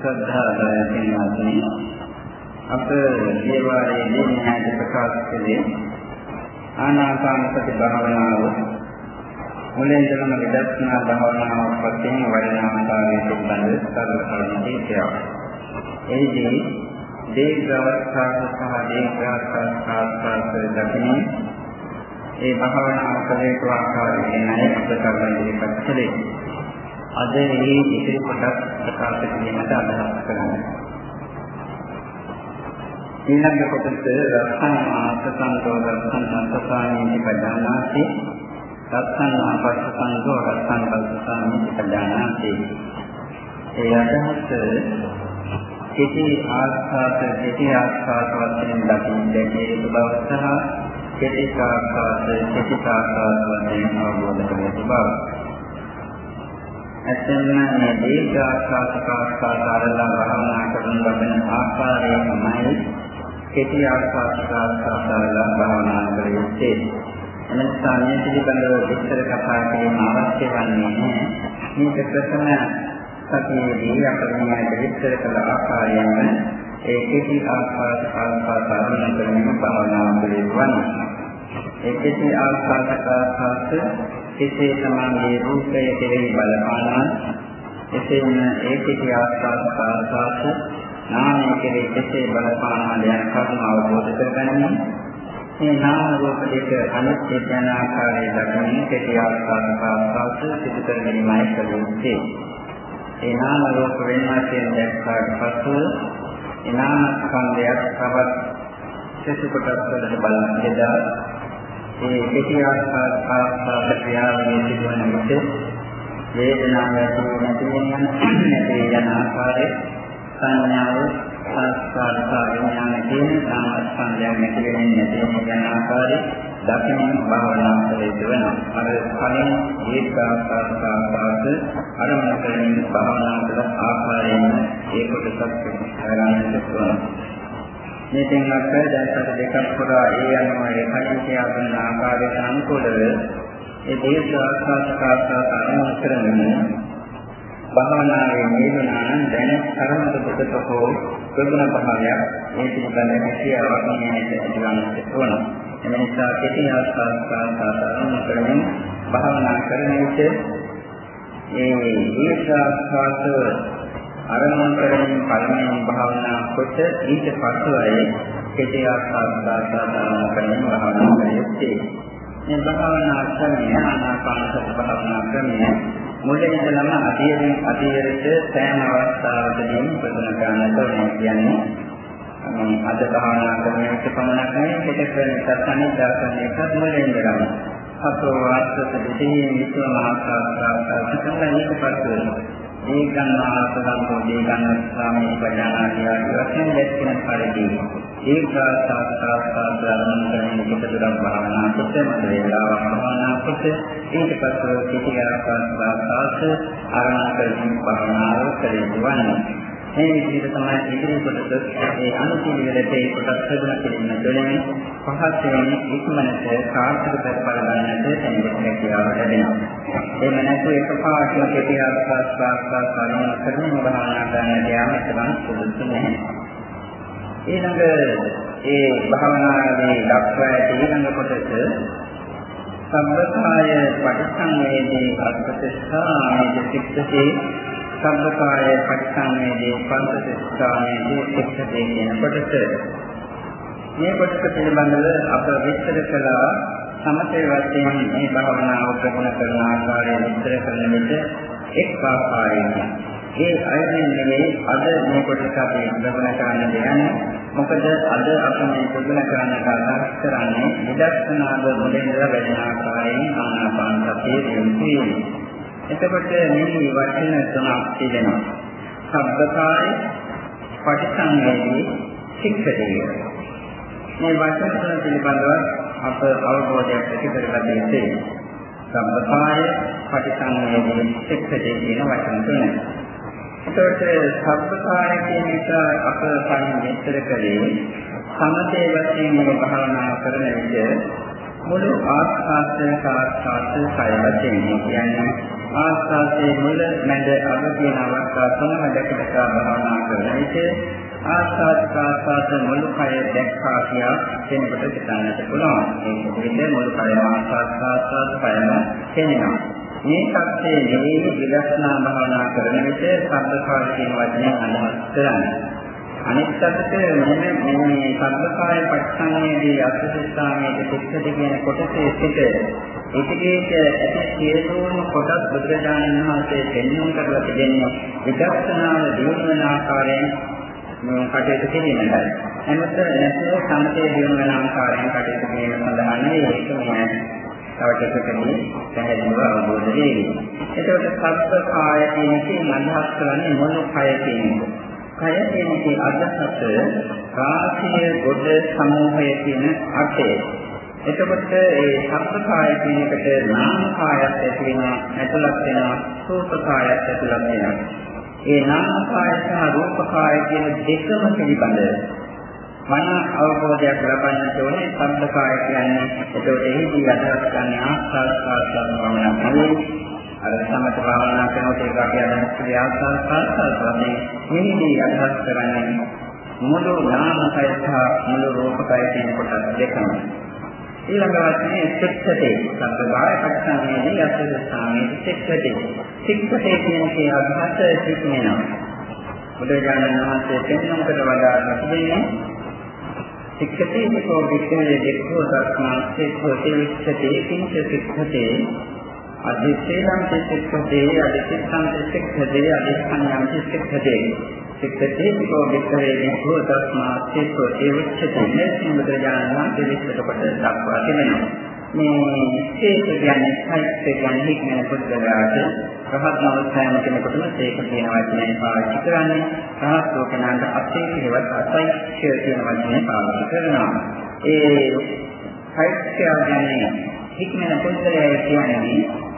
ශ්‍රද්ධාවයි පින්වත්නි අප දේවාලයේ න්‍යාය ප්‍රකාශ කළේ ආනාපාන සති භාවනාව මුලින් ඉඳලම විදර්ශනා භාවනාවක් වශයෙන් වඩනාකාරයේ පිළිබඳ සරල කරුණක් එහිදී දීර්ඝ අවස්ථාවක සහ දීර්ඝ අවස්ථාවක දකින්නේ ඒ භාවනාව කලේක ආකාරයෙන් නැයි අප කරන ඉදිරිපත් කළේ අද මේ ඉතිරි කොටස් ප්‍රකාශ කිරීමට අදහස් කරන්නේ. ඊළඟ කොටස රස්සන ආසසංකෝ රස්සන අන්තසාමී පදානාති රස්සන ආපස්සංකෝ රස්සන පස්සාමී පදානාති ඒ අදහස කෙටි ආස්වාද කෙටි ආස්වාද වශයෙන් දකින්න දෙකේ බව සහ කෙටි ආස්වාද කෙටි ආස්වාද වශයෙන් අවබෝධ කර යුතු බව. ඇත්තම මේ දීර්ඝ ආස්වාදකාස්වාදාරලා භාවනා කරන ලබන ආකාරයමයි කෙටි ආස්වාදකාස්වාදාරලා භාවනා කර යුත්තේ. එනිසා මේ පිළිබඳව විස්තර කතා කිරීම අවශ්‍ය වන්නේ නැහැ. මේක ප්‍රථම සතියේදී අපිට මේ විස්තර කළ ආකාරයෙන්ම ඒ කෙටි ආස්වාදකාස්වාදාරලා කරන භාවනා කරවන්නේ. ඒ කෙටි ආස්වාදකාස්වාද කෙසේ තමන්ගේ රූපය කෙරෙහි බලපානවා. එසේම ඒකිත ආස්වාද සාසාස නාමය කෙරෙහි කෙසේ බලපානවා යන කරුණ අවබෝධ කරගන්න. මේ නාම රූප දෙක අනිත්‍ය යන ආකාරයේ දක්වමින් කෙටි ආස්වාද සාසාස සිදු කර ගැනීමයි කරුත්තේ ඒ නාම රූප වෙනවායෙන් දැක්කාට පසු ඒ නාම ස්කන්ධයක් තවත් සෙසු කොටස් වලට බලන දෙදා ඒ කෙටි ආස්වාද ක්‍රියාවේ සිදුවන විට වේදනාව ඇති නැති වෙන නැති යන ආකාරය සංඥාව ආස්වාද විඥාන කියන සාමස්කන්ධයන් නැති වෙන්නේ නැති යන ආකාරය දකින්න භාවනා කරේදවන අර කලින් ඒකාකාරතාවාද අරමුණ කරමින් භාවනා කළ ආකාරයෙන් ඒ කොටසක් කරගන්න පුළුවන්. මේ තෙන්වත් දැන් සත දෙකක් පුරා ඒ අනුව ඒ කටයුතු යන ආකාරයට අනුකූලව ඒ දීර්ඝ ආස්වාදකාසාත අනුව කරගෙන භාවනාවේ නියමනා නම් දැන කර්මද බුදට හෝ ප්‍රගුණ භාවයක් මේ පිළිබඳ හැකියාවක් නියමිත ඇතිවන්නට ඕන. එම නිසා කෙටි ආස්වාදකාසාත අනුව කරගෙන භාවනා කරන විට ඒ දීර්ඝ ආස්වාද අරමුණු කරමින් පළමුවෙන් භාවනා කොට ඊට පසුවයි කෙටි ආස්වාදාසාදාන කරමින් භාවනා කරන්නේ. මේ භාවනා ක්‍රමය ආනාපාන සති භාවනා ක්‍රමය මුලින් ඉඳලම අධීරෙන් අධීරට සෑම අවස්ථාවකදීම ප්‍රගුණ ගන්නට ඕනේ කියන්නේ මේ අද භාවනා කරන විට පමණක් නෙවෙයි පිට කරන සත්‍යනික දර්ශනයක මුලින් ඉඳලම සතෝ වාස්තත දෙතියේ විශ්ව මහා සාස්ත්‍රාර්ථ කරන ඊට පස්සේ දීගන්නාසදම්පෝ දීගන්නස්සාමී පජානාති ආදී වශයෙන් දැක්වෙන පරිදි දීර්ඝාසාස්ත්‍රාස්ත්‍රාදරණ කරන පිටුදක් භාවනා කොට මත වේලාවක් භාවනා කොට ඊට පස්ව පිටිආසාස්ත්‍රාස්ත්‍රාස ආරම්භ කරමින් භාවනාව කෙරෙන්නේ මේ විදිහට තමයි ඉදිරි කොටස ඒ අනුපිළිවෙලට ඒ කොටස් හදන කෙලින්න දෙලෙන් පහසෙන් ඉක්මනට සාර්ථක ප්‍රතිඵල ගන්නට තැන්පත් හැකියාව ලැබෙනවා. එහෙම නැත්නම් එකපාරටම කෙටි ආස්වාස් ආස්වාස් කරන කරන භාවනා ගන්නට යාම තරම් සුදුසු නැහැ. ඊළඟ ඒ භාවනාවේ දක්වා ඇති ඊළඟ කොටස සම්බකාය පටිසංවේදී අත්පතස්සා මේ චිත්තේ සබ්බකාය පරිසංවේදී පංචස්ථානයේදී සික්ෂතේ කියන කොටස. මේ කොටස පිළිබඳව අප විස්තර කළා සමතේ වශයෙන් මේ භාවනාව ප්‍රගුණ කරන ආකාරය විස්තර කරන විට එක් ආකාරයකින් ඒ අයදින් නෙවෙයි අද මේ කොටස අපි ප්‍රගුණ කරන්න දෙන්නේ මොකද අද අප මේ ප්‍රගුණ කරන්නට අදහස් කරන්නේ විදර්ශනාව මුලින්ම වැඩෙන ආකාරයෙන් ආනාපාන සතිය දියුණු කිරීම. එතකොට මේ වචන තුනක් තිබෙනවා. සබ්බකාය පටිසංවේදී ශික්ෂණය. මේ වචන තුන පිළිබඳව අප අවබෝධයක් ඇති කරගත යුතුයි. සබ්බකාය පටිසංවේදී ශික්ෂණය කියන වචන තුන. එතකොට සබ්බකාය කියන එක අප කලින් විස්තර කළේ සමතේ වශයෙන් මේ භාවනා කරන විට මුළු ආස්වාද කාස්වාද කය වශයෙන් කියන්නේ ආස්වාදයේ මුල මැද අග කියන අවස්ථා තුනම දැක දැක භාවනා කරන විට ආස්වාද ප්‍රාසාද මුළු කය දැක්කා කියා කෙනෙකුට හිතන්නට පුළුවන්. ඒක විදිහට මුළු කය ආස්වාද ප්‍රාසාද කයම තේනවා. මේ සත්‍යයේ නෙවෙයි විදර්ශනා භාවනා කරන විට සබ්බකාර කියන වචනයෙන් අදහස් කරන්නේ. අනිත් අතට මෙන්න මේ සබ්බකාය පරිසංයේදී අත්‍යස්ථානයේ පිටකද කියන කොටසේ සිට ඒකේට ඇති සියලුම කොටස් බුදුරජාණන් වහන්සේ දෙන්නුම් කරලා තිබෙන්නේ විදර්ශනාව දියුණු වන ආකාරයෙන් කටයුතු කිරීමයි. එමත් නැත්නම් සම්පේ දියුණු වන ආකාරයෙන් කටයුතු කිරීම සඳහා නෙවෙයි ඒක මේ තව ටිකකදී පැහැදිලිව අවබෝධ වෙවි. එතකොට සබ්බකාය කියන එකෙන් අදහස් කරන්නේ මොන කය කියන එක? කය කියන්නේ අදහස රාශිය ගොඩ සමූහය කියන අර්ථය. එතකොට ඒ සබ්බකාය කියන එකට නාම කායත් ඇති වෙනවා, ඇතුළත් වෙනවා, රූප කායත් ඇතුළත් වෙනවා. ඒ නාම කාය සහ රූප කාය කියන දෙකම පිළිබඳ මන අවබෝධයක් ලබන්නට ඕනේ සබ්බකාය කියන්නේ. එතකොට එහිදී අදහස් ගන්න ආස්වාද ආස්වාද වමනක් අර සමත භාවනා කරනකොට ඒක අපි අදහස් කරේ ආස්වාද ප්‍රාසාරන්නේ මෙහිදී අදහස් කරන්නේ මුළු නාමකය සහ මුළු රූපකය කියන කොටස් දෙකම. ඊළඟ වශයෙන් සික්ෂතේ සබ්බාය පක්ෂාමේදී අසලසාමේ සික්ෂතේ. සික්ෂතේ කියන්නේ අදහස සික්මනවා. බුදුරජාණන් වහන්සේ පෙන්වන්නට වඩා තිබෙන්නේ සික්ෂතේ සෝ වික්‍රේ දෙක්ඛෝ දස්මාස්සේ හොතේ වික්ෂතේ කිංච සික්ෂතේ අධිශේලං චිත්තේ අධිචිත්තං චිත්තේ අධිස්කන්ධං චිත්තේ චිත්තේ කෝ විතරේ විකෝ තස්මා චිත්තෝ ඒ උච්චතේ මේ බුදුරජාණන් වහන්සේ විස්තර කොට දක්වා තිබෙනවා. මේ ඒක කියන්නේ සයිත් කියන්නේ හික්මන පුද්ගලයාට රහත් අවස්ථාවම කෙනෙකුටම ඒක කියන වචනය පාවිච්චි කරන්නේ. රහත් ලෝකනාන්ට අත්ේ කියවත් අසයික්ෂය කියන වචනය පාවිච්චි කරනවා. ඒ සයිත් කියන්නේ හික්මන පුද්ගලයා කියන්නේ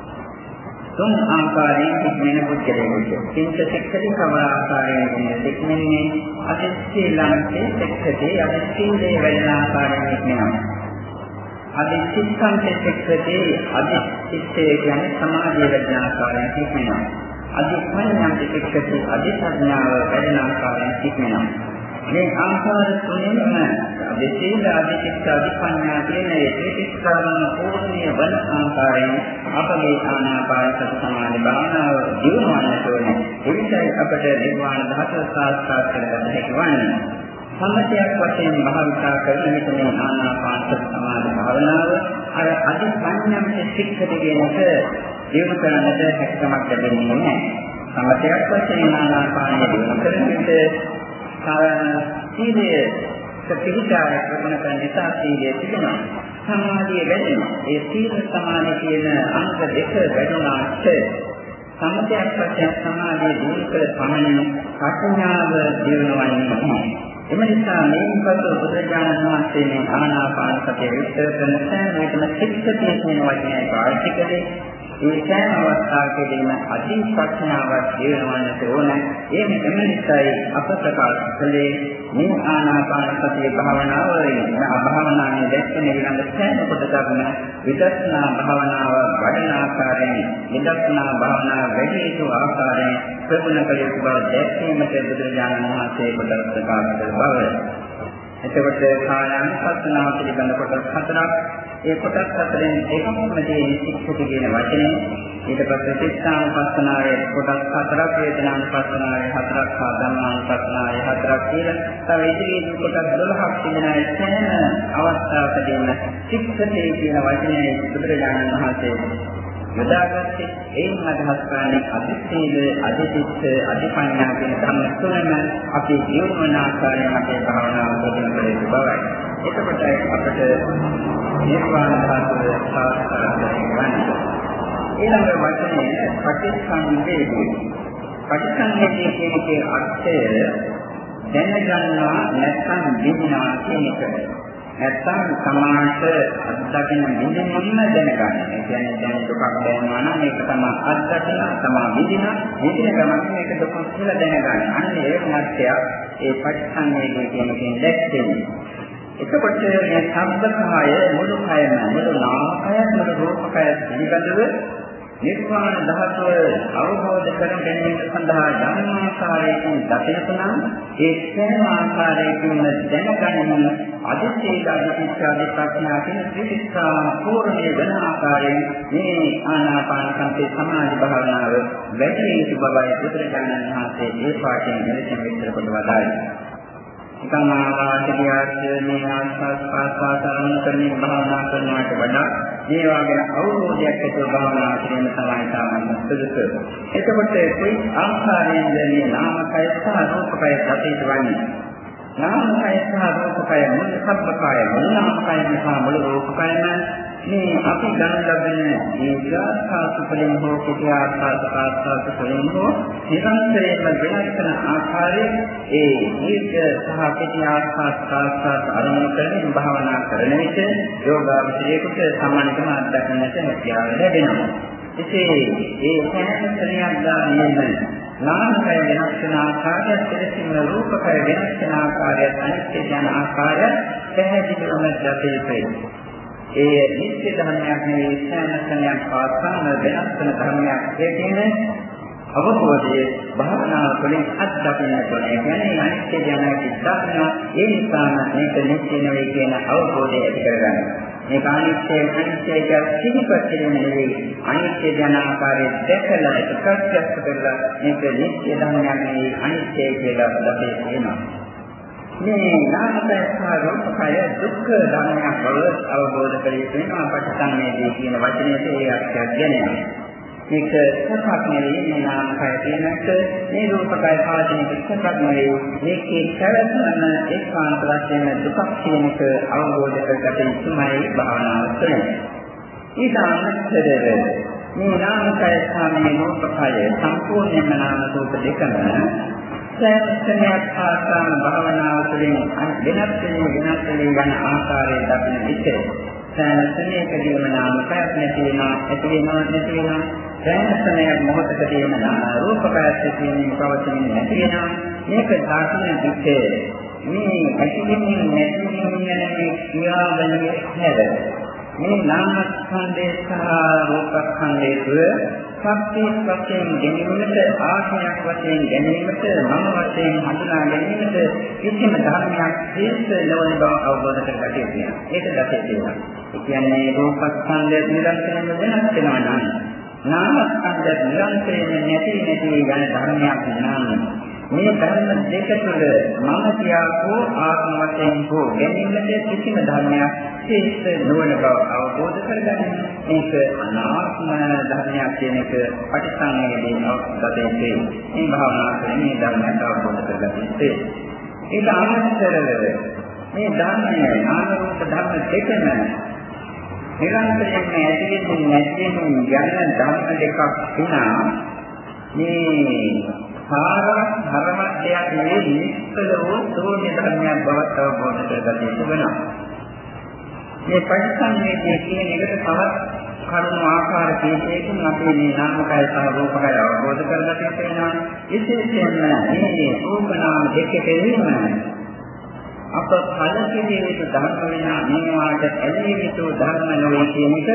තුන් ආකාරයෙන් සික්මෙන පුද්ගලයෙකුට. චින්ත සික්ඛති කම ආකාරයෙන් සික්මෙන්නේ අදිස්සී ලංකේ සික්ඛති අදිස්සීලේ වෙන ආකාරයෙන් සික්මෙනවා. අදිස්සිත්තං සික්ඛති අදිස්සිත්තේ කියන්නේ සමාධිය වෙන ආකාරයෙන් සික්මෙනවා. අදිස්මඤ්ඤං සික්ඛති අදිසඥාව වෙන ආකාරයෙන් සික්මෙනවා. මේ ආකාර තුනෙන්ම දෙසීල අධිචිත්ත අධිපඤ්ඤා කියන ඒ ත්‍රිතිස්කාරණ පූර්ණිය වන ආකාරයෙන් අපගේ ආනාපාන සති සමාධි භාවනාව දියුණුවන්නට ඕනේ. එවිටයි අපට නිර්වාණ ධාතුව සාක්ෂාත් කරගන්න හැකි වන්නේ. සම්මතයක් වශයෙන් භාවිතා කරන විට මේ ආනාපාන සති සමාධි භාවනාව අර අධිපඤ්ඤම් ශික්ෂිත කියන එක දියුණු කරන්නට හැකියාවක් ලැබෙන්නේ නැහැ. සම්මතයක් වශයෙන් ආනාපානය දියුණු කරන විට සීලය පිළිචාරය ප්‍රගුණ කරන නිසා සීලය තිබෙනවා. සමාධිය වැඩෙනවා. ඒ සීල සමාධි කියන අංග දෙක වැඩුණාට සම්පතයක් වශයෙන් සමාධිය දිනු කළ පමණ ප්‍රඥාව දිනවන්නේ නැහැ. එම නිසා මේ පසු බුදුරජාණන් වහන්සේ මේ ආනාපාන සතිය විස්තර කරන සෑම විටම සික්ෂතිය කියන වචනය පාවිච්චි කළේ ඒ සෑම අවස්ථාවකදීම අති ප්‍රඥාවක් දිනවන්නට ඕන. ඒ මෙන්න නිසායි අප ප්‍රකාශ කළේ මේ ආනාපාන සතිය භාවනාව භාවනාවේ දැක්කෙන ඊළඟ සෑම කොටසක්ම විදර්ශනා භාවනාව වඩන ආකාරයෙන් විදර්ශනා භාවනාව වැඩි යුතු ආකාරයෙන් ප්‍රගුණ කළ යුතු බව දැක්වීමට බුදුරජාණන් වහන්සේ කොටස් ප්‍රකාශ කළ බව. එතකොට කායानुපස්සනාව පිළිබඳ කොටස් හතරක්. ඒ කොටස් හතරෙන් එකම තියෙන සික්ඛති කියන වචනේ. ඊට පස්සේ චිත්තානුපස්සනාවේ කොටස් හතරක් වේදනානුපස්සනාවේ හතරක් හා ධම්මානුපස්සනාවේ හතරක් කියලා තව ඉදිරියේ කොටස් 12ක් තිබෙනා සෑම අවස්ථාවකදීම සික්ඛති කියන වචනේ බුදුරජාණන් වහන්සේ යොදාගත්තේ එයින් අදහස් කරන්නේ අදිශීල අදිචිත්ත අදිපඤ්ඤා කියන ධර්ම තුනම අපි ජීවන ආකාරයෙන් අපේ භාවනාව ප්‍රගුණ කළ යුතු බවයි. එතකොට අපට නිර්වාණ ධාතුව සාක්ෂාත් කරගන්න. ඊළඟ වචනේ පටිච්චසමුප්පාදේ. පටිච්චසමුප්පාදේ කියන එකේ අර්ථය දැනගන්නවා නැත්නම් විඳිනවා කියන එක. නැත්තම් සමාජ අත්දකින්න විඳින්නම දැනගන්න. ඒ කියන්නේ දැන් දුකක් දැනෙනවා නම් මේක තමයි අත්දකින්න තමා විඳින විඳින ගමන් මේක දුක කියලා දැනගන්න. අන්න ඒ මාත්‍යය ඒ පටිසංවේදී කියන එකෙන් දැක්කේ. එතකොට මේ සබ්බකාය මුළු කයම මුළු නාමකය මුළු රූපකය පිළිබඳව නිර්වාණ ධාතුව අවබෝධ කර ගැනීම සඳහා යම් ආකාරයකින් දකිනකනම් ඒ සෑම ආකාරයකින්ම දැනගැනීම අදිශේදාදිත්‍යාදී ප්‍රඥා කියන ත්‍රිවිධා පූර්ණේ වෙන ආකාරයෙන් මේ ආනාපාන සම්පේ සමාධි භාවනාව වැඩි යුතු බවයි බුදුරජාණන් වහන්සේ ඒ පාඩයෙන් මෙලෙසින් විස්තර කොට වදාළේ. නිකන් ආකාශිකයාට මේ ආස්වාස් පාස්වාස් අරමුණු කරමින් භාවනා කරනවට වඩා මේ වගේ අවබෝධයක් ඇතුව භාවනා කිරීම තමයි තමයි සුදුසු. එතකොට කොයි ආකාරයෙන්ද මේ නාමකය සහ රූපකය දතිත වන්නේ? නාමකය සහ රූපකය මුල් සබ්බකය මුල් නාමකය සහ මුල් රූපකයම මේ අපි ගන්න ලබන දීර්ඝාසාසුපලින් හෝ කුටිආසාසාසාසුපලින් හෝ නිරන්තරයෙන්ම වෙනස් කරන ආකාරයේ ඒ දීර්ඝ සහ කුටිආසාසාසාස අරමුණු කරමින් භාවනා කරන විට යෝගාවචරයේකට සමානකම අත්දකින්නට හැකියාව ලැබෙනවා. එසේ ඒ සෑම ක්‍රියාවක් ගානෙම නාමකය වෙනස් වෙන ආකාරය, පිළිසින රූපකය වෙනස් වෙන ආකාරය, අනිත්‍ය යන ආකාරය පැහැදිලිවම දැකේ ඒ නිත්‍ය ධර්මයක් නෙවෙයි සෑමකණයක් පාසාන වෙනස් වෙන ධර්මයක් කියන අවබෝධයේ භාවනා වලින් අත්දකින්නට ඕනේ. කියන්නේ අනිත්‍ය ජනක දක්න ඒ නිසාම මේක නිත්‍ය නෙවෙයි කියන අවබෝධය ඇති කරගන්න. මේක අනිත්‍ය අනිත්‍ය කිසිපත් කිරීම නෙවෙයි. අනිත්‍ය ජන ආකාරයේ දැකලා ඒක ප්‍රත්‍යක්ෂ කරලා මේක නිත්‍ය ධර්මයක් නෙවෙයි අනිත්‍ය කියලා අපේ කියනවා. මේ නාමකය සහ රූපකය දුක්ඛ ධර්මයක් බව අවබෝධ කර යුතු වෙනවා පටිසංවේදී කියන වචනයට ඒ අර්ථයක් ගැනීම. මේක සත්‍යක් නෙවෙයි මේ නාමකය කියනක මේ රූපකය පාදිනක සත්‍යක් නෙවෙයි මේකේ පැවැත්ම ඒකාන්ත වශයෙන් දුකක් කියන එක අවබෝධ කරගත යුතුමයි භාවනාව තුළින්. ඊට අමතරව මේ නාමකය සහ මේ රූපකය සම්පූර්ණයෙන්ම නාම රූප දෙකම සෑමයක් ආසන්න භාවනාව තුළින් වෙනස් වෙන වෙනස් වෙන යන ආකාරය දකින විට සෑමකදීම නාම පැයක් නැති වෙනවා ඇති වෙනවා නැති වෙනවා. සෑමකයක් මොහොතකදීම රූප පැයක් තියෙන පවතින නැති වෙනවා. මේක දකින විට මේ ඇතිවෙන්නේ නැතිවෙන්නේ යන මේ ක්‍රියාවලිය හැර. මේ නාම ස්කන්ධේ සහ රූප ස්කන්ධේ තුළ සත්‍යයක් වශයෙන් ගැනීමට ආශයක් වශයෙන් ගැනීමට මම වශයෙන් හඳුනා ගැනීමට කිසිම ධර්මයක් ශ්‍රේෂ්ඨ නොවන බව අවබෝධ කරගත යුතුයි. ඒක දැකේ තියෙනවා. ඒ කියන්නේ රූපස්කන්ධය නිරන්තරයෙන්ම වෙනස් වෙනවා නම් නාමස්කන්ධය නිරන්තරයෙන්ම නැති නැති යන ධර්මයක් නම් මේ ධර්ම දෙක තුළ මම කියා හෝ ආත්ම වශයෙන් හෝ ගැනීමට කිසිම ධර්මයක් ශේෂ්ඨ නොවන බව අවබෝධ කරගන්න. මේක අනාත්ම ධර්මයක් කියන එක පටිසංවේදී අවබෝධයෙන් මේ භාවනා කරන මේ ධර්මයට අවබෝධ කරගත්තේ. ඒක අමතරව මේ ධර්මයේ නාම රූප ධර්ම දෙකම නිරන්තරයෙන්ම ඇතිවෙමින් නැතිවෙමින් යන ධර්ම දෙකක් තුනා මේ සාරවත් ධර්මයක් දෙයක් නෙවෙයි නිස්සල වූ ශූන්‍ය ධර්මයක් බවත් අවබෝධ කරගත යුතු වෙනවා. මේ පරිසංවේදී කියන එකට තවත් කරුණු ආකාර කීපයකින් අපි මේ නාමකය සහ රූපකය අවබෝධ කරගත යුතු වෙනවා. විශේෂයෙන්ම මේ රූප නාම දෙකේදීම අප කලකිරීමේ ධර්ම වෙනා මේවාට ඇලී යුතු ධර්ම නොවේ කියන එක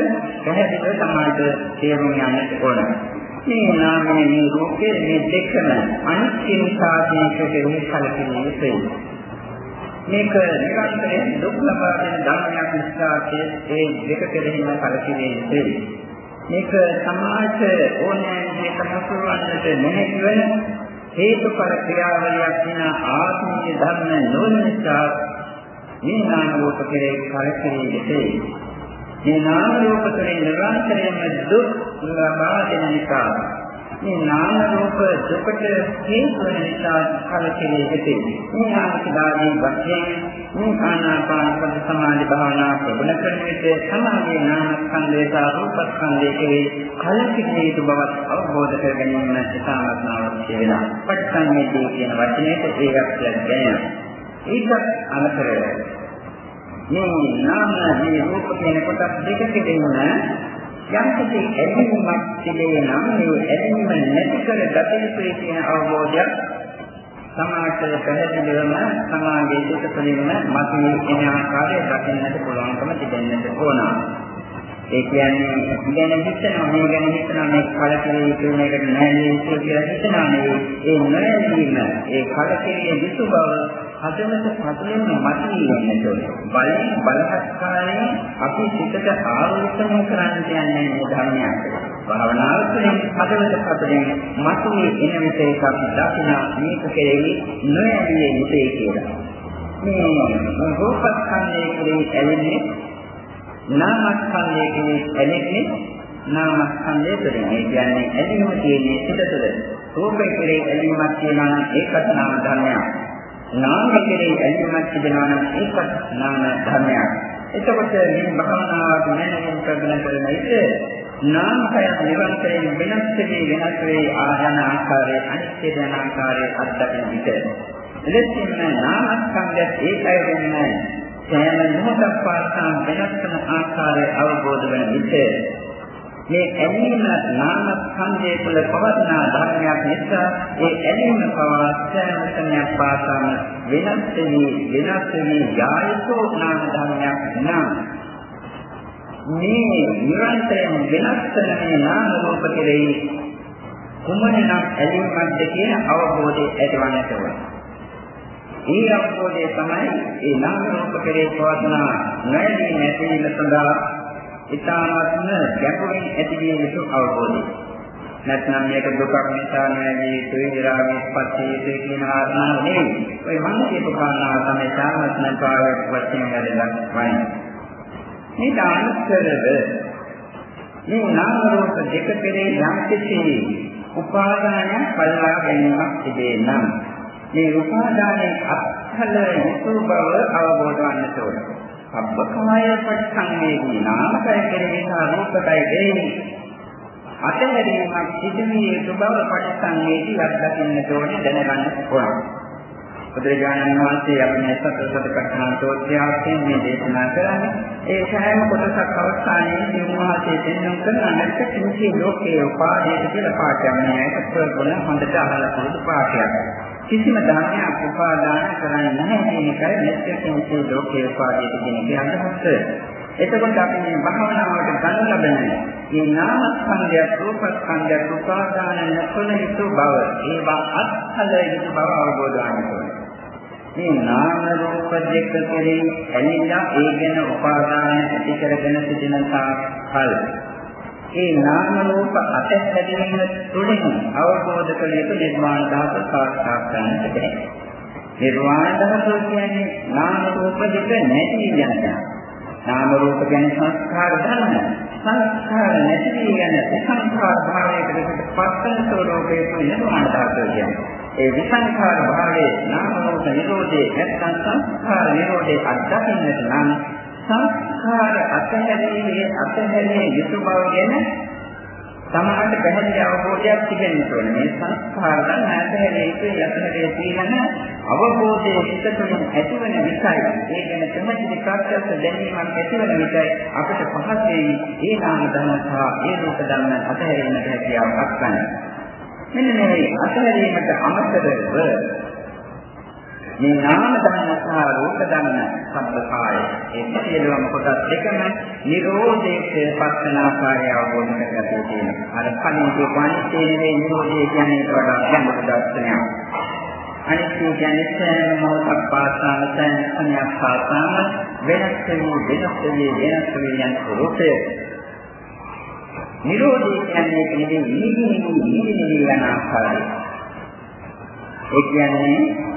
පැහැදිලිව තමයි තේරුම් ගන්නට ඕනේ. මේ නාමයේ මේ රූපයේ මේ දෙකම අනිත්‍ය නිසා මේකේ කලකිරීම යුතුයි. මේක නිරන්තරයෙන් දුක් ලබා දෙන ධර්මයක් නිසා ඒ දෙක කෙරෙහිම කලකිරීම යුතුයි. මේක සමාජ ඕනෑම හසුරවන්නට නොහැකි වෙන හේතුඵල ක්‍රියාවලියක් වෙන ආත්මීය ධර්ම නොවන නිසා මේ නාම රූප කෙරෙහි කලකිරීම යුතුයි. මේ නාම රූප තුළින් නිරන්තරයෙන්ම දුක් ලබා දෙන නිසා මේ නාම රූප දුකට හේතු වෙන නිසා කලකිරී ඇති. මේ ආකාරයෙන් වශයෙන් මේ ආනාපාන සති සමාධි භාවනා ප්‍රගුණ කරන විට සමාධියේ නාම ස්කන්ධය සහ රූප ස්කන්ධයේ කලකිරී යුතු බවත් අවබෝධ කර ගැනීම ඉතාමත් අවශ්‍ය වෙනවා. පටිසංවේදී කියන වචනයට ඒකක් ලැබෙනවා. ඒකත් අමතරව මේ නාම මේ රූප කියන කොටස් දෙකකින් යම් කිසි ඇලීමක් තිබේ නම් මේ ඇලීම නැති කර ගත යුතුයි කියන අවබෝධයක් සමාජය පැහැදිලිවම සමාජයේ දෙක තුළින්ම මතුවේ එන ආකාරය දකින්නට පුළුවන්කම තිබෙන්නට ඕන. ඒ කියන්නේ ගැන හිතනවා මේ ගැන හිතනවා මේ කලකිරීම කියන එකට නැහැ කියලා හිතනවා නෙවෙයි. ඒ නොයැදීම ඒ කලකිරීම විසු බව හදවත පතුලෙන් මතුවෙන්නට බලයෙන් බලහත්කාරයෙන් අපි සිතට ආවර්තනය කරන්න කියන්නේ මේ ධර්මයක්. භාවනාව තුළින් හදවත පතුලෙන් මතුවේ එන විට ඒක අපි දකිනා මේක කෙරෙහි නොයැදී යුතුයි කියලා. මේ රූපස්කන්ධයේ කෙරෙහි ඇලෙන්නේ නාමස්කන්ධයේ කෙරෙහි ඇලෙන්නේ නාමස්කන්ධය තුළින්. ඒ කියන්නේ ඇලීම කියන්නේ සිත තුළ. රූපේ කෙරෙහි ඇලීමක් තියෙනවා නම් ඒකත් නාම ධර්මයක්. නාම කෙරෙහි ඇලීමක් තිබෙනවා නම් ඒකත් නාම ධර්මයක්. එතකොට මේ භාවනාවට මනමින් ප්‍රගුණ කරන විට නාමකය නිරන්තරයෙන් වෙනස් වෙවි වෙනස් වෙවි ආයන ආකාරයේ අනිත්‍ය යන ආකාරයේ අත්දකින විට එලෙසින්ම නාමස්කන්ධයත් ඒකයි වෙන්නේ සෑම මොහොතක් පාසාම වෙනස් වන ආකාරය අවබෝධ වන විට මේ ඇලීම නාම ස්කන්ධය තුළ පවත්නා ධර්මයක් නිසා ඒ ඇලීම පවා සෑම තැනක් පාසාම වෙනස් වෙවි වෙනස් වෙවි යායතෝ නාම ධර්මයක් නම් මේ නිරන්තරයෙන් වෙනස් වෙන මේ නාම රූප කෙරෙහි කුමනනම් ඇලීමක්ද කියන අවබෝධය ඇතිවන්නට ඕනේ. ඒ අවබෝධය තමයි ඒ නාම රූප කෙරෙහි පවත්නා නැති නැතිවීම සඳහා ඊ타ත්ම ගැඹුරින් ඇතිවිය යුතු අවබෝධය. නැත්නම් මේක දුකක් නිසා නෙවෙයි තේරාගේ පස්සේ කියන ආත්මා නෙවෙයි. ඔය මම කියපු කාරණා තමයි සාමස්න පාරක් වශයෙන් වැඩලා වයින්. මේ දානස්තරද මේ නාම රූප දෙක පෙරේ යම් කිසි උපාදානයක් පල්ලා ගැනීමක් තිබේ නම් මේ උපාදානයේ අත්හල යුතු බව අවබෝධ වන්නට ඕන. සබ්බකාය පරිසංවේදී නාමකය කෙරෙහි රූපකය දෙහි අතහැරීමක් සිදුවිය යුතු බව පරිසංවේදී අත්දකින්නට ඕනේ දැනගන්න ඕන. බුදුරජාණන් වහන්සේ අපේ සතර සතකටහන් තෝත්‍යාසයෙන් මේ දේශනා කරන්නේ ඒ සෑම කොටසක් අවස්ථාවේ උන්වහන්සේ දෙන්නම් කරන අනෙක් කිසි ලෝකයේ උපාදේශ කියලා පාඩයක් නෑ ඒක ප්‍රගුණ හොඳට අහලා පුරුදු පාඩයක්. කිසිම ධර්මයක් උපාදාන කරන්නේ නැහැ කියන එකයි මෙච්චර කිසි ලෝකයේ උපාදේශ කියන එක අදහස. එතකොට අපි මේ භාවනාවට ගන්න ලබන මේ නාම ස්කන්ධය රූප ස්කන්ධය උපාදාන නොකළ යුතු බව ඒවා අත්හල යුතු බව අවබෝධ කරගන්න මේ නාම රූප දෙක කෙරෙහි ඇලිලා ඒ ගැන උපාදාන ඇති කරගෙන සිටින තාක්කල් ඒ නාම රූප අතහැරීම තුළින් අවබෝධ කළ යුතු නිර්මාණ ධාතු සාක්ෂාත් කරන්නට බැහැ. නිර්වාණ ධාතුව කියන්නේ නාම රූප දෙක නැති යනවා. නාම රූප කියන්නේ සංස්කාර ධර්ම. සංස්කාර නැති යන සංස්කාර භාවයකට පස්සන ස්වરૂපයේ නිර්මාණ ධාතුව කියන්නේ. ඒ විසංඛාර භාවයේ නාම රූප නිරෝධේ නැත්නම් සංස්කාර නිරෝධේ අත්දකින්නට නම් සංස්කාර අතහැරීමේ අතහැරීමේ යුතු බව ගැන සමාහට පැහැදිලි අවබෝධයක් තිබෙන්න ඕනේ. මේ සංස්කාර ගන්න අතහැරීමේ යතනදී තියෙන අවබෝධයේ හිතතුලින් ඇතිවන විසයි. ඒ ගැන තමයි ප්‍රත්‍යක්ෂ දැනීමක් ඇතිවන විසයි අපිට පහසෙයි ඒ නාම ධර්ම සහ ඒ රූප ධර්ම අතහැරීමට හැකියාවක් ගන්න. මෙන්න මේ අතහැරීමට අමතරව මේ නාම ධර්ම සහ රූප ධර්ම සම්පකාය ඒ සියලුම කොටස් දෙකම නිරෝධයේ පස්සන ආකාරය අවබෝධ කරගන්න තියෙනවා. අර කලින් කියපු අනිත්‍ය නෙවෙයි නිරෝධය කියන්නේ වඩා ගැඹුරු දර්ශනයක්. අනිත්‍ය කියන්නේ සෑම මොහොතක් පාසාම සෑම සමයක් පාසාම වෙනස් වෙන වෙනස් වෙන වෙනස් වෙන යන රූපය නිරෝධය කියන්නේ කියන්නේ නිදි නිදි නිදි යන ආකාරය. ඒ කියන්නේ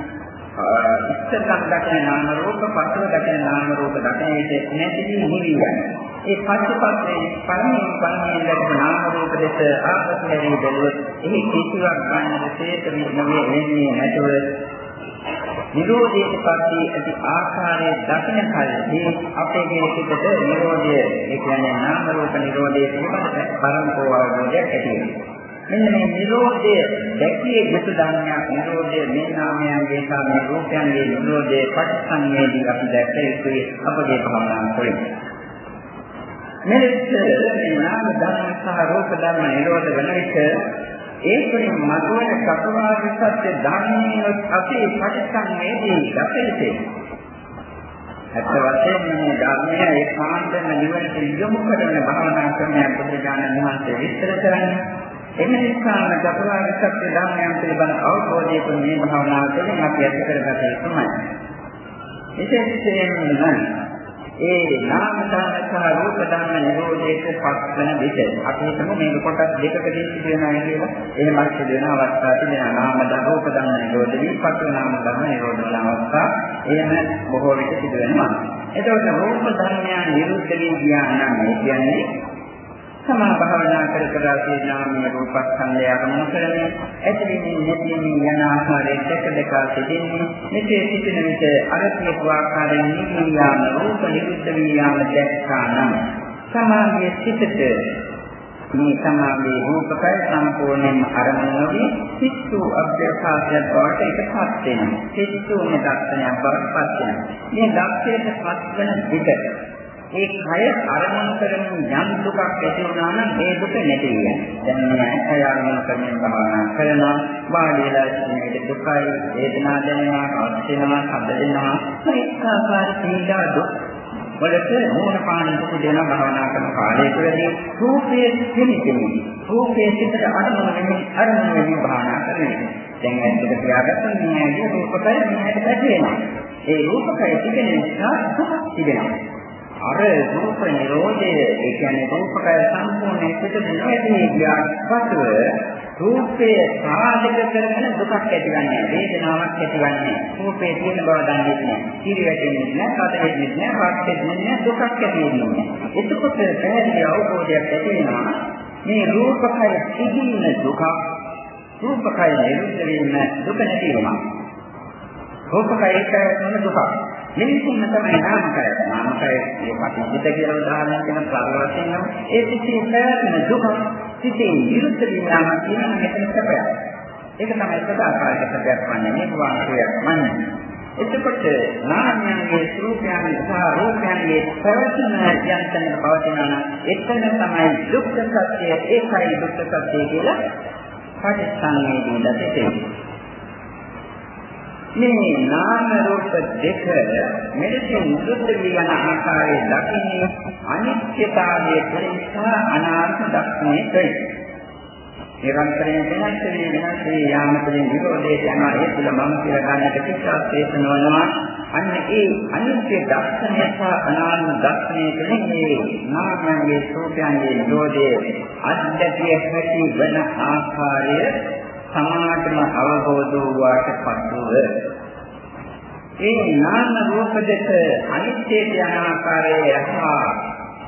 ඉස්සරහට දකින නාම රූප පස්ව දකින නාම රූප දකින විට නැතිවි නිවි යන. ඒ පස්සපස්සේ පරමයෙන් පරමයෙන් දකින නාම රූප දෙක ආපස්සෙන් බැලුවොත් එහි කිසිවක් ගන්නට තේත විඥානයේ වෙන්නේ නැතුව නිරෝධයේ පස්සේ ඇති ආකාරයේ දකින කල්හි අපේ ජීවිතයට නිරෝධය ඒ කියන්නේ නාම රූප නිරෝධය පිළිබඳ පරම්පෝ අවබෝධයක් ඇති වෙනවා. මෙන්න මේ නිරෝධය දැකිය යුතු ධර්මයක් නිරෝධය මේ නාමයන්ගේ සහ මේ රූපයන්ගේ නිරෝධයේ පටිසංවේදී අපි දැක යුතුයි අපගේ භාවනා තුළින්. මෙලෙස මේ නාම ධර්ම සහ රූප ධර්ම නිරෝධ වන විට ඒ තුළින් මතුවන චතුරාර්ය සත්‍ය ධර්මයේ අපේ පටිසංවේදී දැක යුතුයි. ඇත්ත වශයෙන්ම මේ ධර්මය ඒකාන්තම නිවනට යොමු කරන භාවනා ක්‍රමයක් බුදුරජාණන් වහන්සේ විස්තර කරන්නේ. එම නිසාම චතුරාර්ය සත්‍ය ධර්මයන් පිළිබඳ අවබෝධය මේ භාවනාව තුළින් අපි ඇති කරගත යුතුමයි. විශේෂයෙන්ම ඒ නාම ධර්ම සහ රූප ධර්ම නිරෝධයට පත්වන විට අපි හිතමු මේක කොටස් දෙකකදී සිදුවෙනවා කියලා. එහෙමත් සිදුවෙන අවස්ථා තිබෙනවා. නාම ධර්ම රූප ධර්ම නිරෝධ වී පත්වන නාම ධර්ම නිරෝධ වන අවස්ථා. එහෙම බොහෝ විට සිදුවෙනවා එතකොට රූප ධර්මයන් නිරුද්ධ වී ගියා නම් ඒ කියන්නේ සමා භාවනා කර කර සේනාමය රූපස්කන්ධය අරමුණු කරමින් ඇතිවීම නැතිවීම යන ආකාරයෙන් දෙක දෙක සිටින්නේ. මෙසේ සිටින විට අර කියපු ආකාරයෙන් නිවියාම රූප නිරුද්ධ වියාම දැක්කා නම් සමාධිය සිටට මේ සමාධියේ රූපකය සම්පූර්ණයෙන්ම අරමුණු නොවි සිත්තු අභ්‍යසාසයක් බවට එකපත් වෙනවා. සිත්තු නිදර්ශනයක් බවට පත් වෙනවා. මේ දක්ෂයට පත් වෙන විට ඒ කය අරමුණු කරමින් යම් දුකක් ඇති වුණා නම් ඒ දුක නැති වෙනවා. දැන් මේ කය අරමුණු කරමින් භාවනා කරනවා. වාඩිලා ඉන්නේ දුකයි, වේදනා දැනෙනවා, අවශ්‍යනවා, හද දෙනවා. මේ ආකාර පීඩා දුක් වලට මූල පාණිට දෙන භාවනා කරන කාලය තුළදී රූපයේ පිළිපෙමි. රූපයේ සිට අරමුණු වෙමින් අරමුණු වෙමින් භාවනා කරනවා. දැන් ඇත්තට තියාගත්තොත් මේ ඇයි රූපකය මෙහෙට පැටලෙනවා. ඒ රූපකය තිබෙන නිසා දුක් තිබෙනවා. අර රූප නිරෝධය ඒ කියන්නේ රූපකය සම්පූර්ණයෙන් පිටු නොවැදී ගියාට පසුව රූපය සාධක කරගෙන දුකක් ඇතිවන්නේ වේදනාවක් ඇතිවන්නේ රූපේ තියෙන බව දන්නේ නැහැ. කිරි වැටෙන්නේ නැහැ කත වෙන්නේ නැහැ වත් වෙන්නේ නැහැ දුකක් ඇති වෙන්නේ එතකොට පැහැදිලි අවබෝධයක් ඇති වෙනවා මේ රූපකය සිදින දුක රූපකය නිරුද්ධ වීම දුක නැති වෙනවා රූපකය ඒකම දුකක්. මිනිසුන් තමයි නාමකය. නාමකය මේ පටිච්චිත කියලා උදාහරණයක් දෙන ප්‍රාරවයෙන් නම් ඒ සිිතේ පැවැත්ම දුක සිිතේ විරුද්ධ වීම කියන මෙතන සැපයක්. ඒක තමයි සදාකාලික සැපයක් වන්නේ මේ වාක්‍යයක් මන්නේ. එතකොට නාමයන්ගේ ස්වરૂපයන් සහ රූපයන්ගේ ප්‍රවචන යන්තන පවතින නම් එතන තමයි දුක්ඛ සත්‍ය ඒකයි දුක්ඛ සත්‍ය කියලා පටිච්චසමුප්පාදයේ දතේ. මේ නාම රූප දෙක මෙලෙසින් නිරුද්ධ වී යන ආකාරය දකින්නේ අනිත්‍යතාවයේ නිසා අනාත්ම දක්ෂණය කරයි. නිරන්තරයෙන් වෙනස් වෙන වෙනස් වී යාම තුළින් නිරෝධයට යනවා ඒ තුළ මම කියලා ගන්නට කිසිවක් හේතුනවනවා අන්න ඒ අනිත්‍ය දර්ශනය සහ අනාත්ම දර්ශනය තුළින් මේ නාමයේ සෝපයන්ගේ නිරෝධයේ අධ්‍යක්ෂය හැකි වන ආකාරය සමාතම අවබෝධ වූාට පසුව ඒ නාම රූප දෙක අනිත්‍යයට යන ආකාරය යහා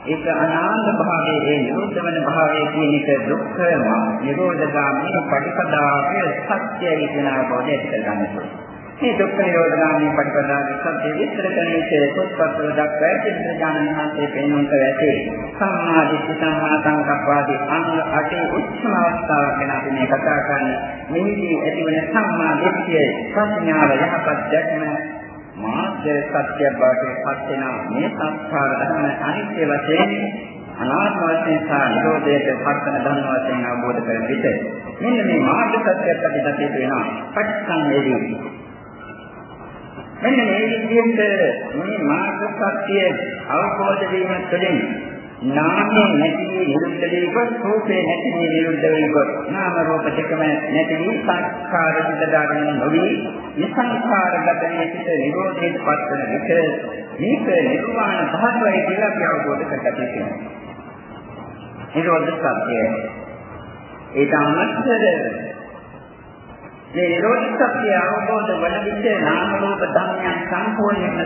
ඒක අනාත්ම භාවයේ ඒ නිරෝධ වන භාවයේ කියන එක දුක්ඛ නිරෝධගාමී පටිපදාවේ සත්‍යය කියන අවබෝධය ඇති කරගන්න ඕනේ. මේ දුක්ඛ නිරෝධගාමී පටිපදාවේ සත්‍ය විස්තර කරන විට පොත්පත්වල දක්වා චිත්‍ර ඥාන මහත්යේ පෙන්වන කර ඇති සම්මා දිට්ඨි සම්මා සංකප්පාදී අංග අටේ උච්චම අවස්ථාවක් ගැන අපි මේ කතා කරන්නේ. මෙහිදී ඇතිවන සම්මා දිට්ඨිය ප්‍රඥාව යහපත් දැක්ම මාර්ග සත්‍ය බවට පත් වෙනා මේ සංස්කාර ධර්ම අනිත්‍ය වශයෙන් අනාත්ම වශයෙන් සහ නිරෝධයට පත්තන ධර්ම වශයෙන් අවබෝධ කර විට මෙන්න මේ මාර්ග සත්‍යයක් අපි දකිත වෙනවා පටිච්චසමුප්පාදයේ මෙන්න මේ විදිහට මේ මාර්ග සත්‍ය අවබෝධ වීම තුළින් නාමයේ නැති නිරුද්ධ වීමත් රූපේ නැති නිරුද්ධ වීමත් නාම රූප දෙකම නැති වී සංස්කාර සිතදාගෙන නොවි විසංස්කාරගත විසිට නිරෝධයට පත්වන විට මේක නිර්වාණ ධාතුවයි කියලා අපි අවබෝධ කරගත යුතුයි. නිරෝධ සත්‍යය. ඒක අමතර මේ නිරෝධ සත්‍ය අවබෝධ වන විට නාම රූප ධර්මයන් සම්පූර්ණයෙන්ම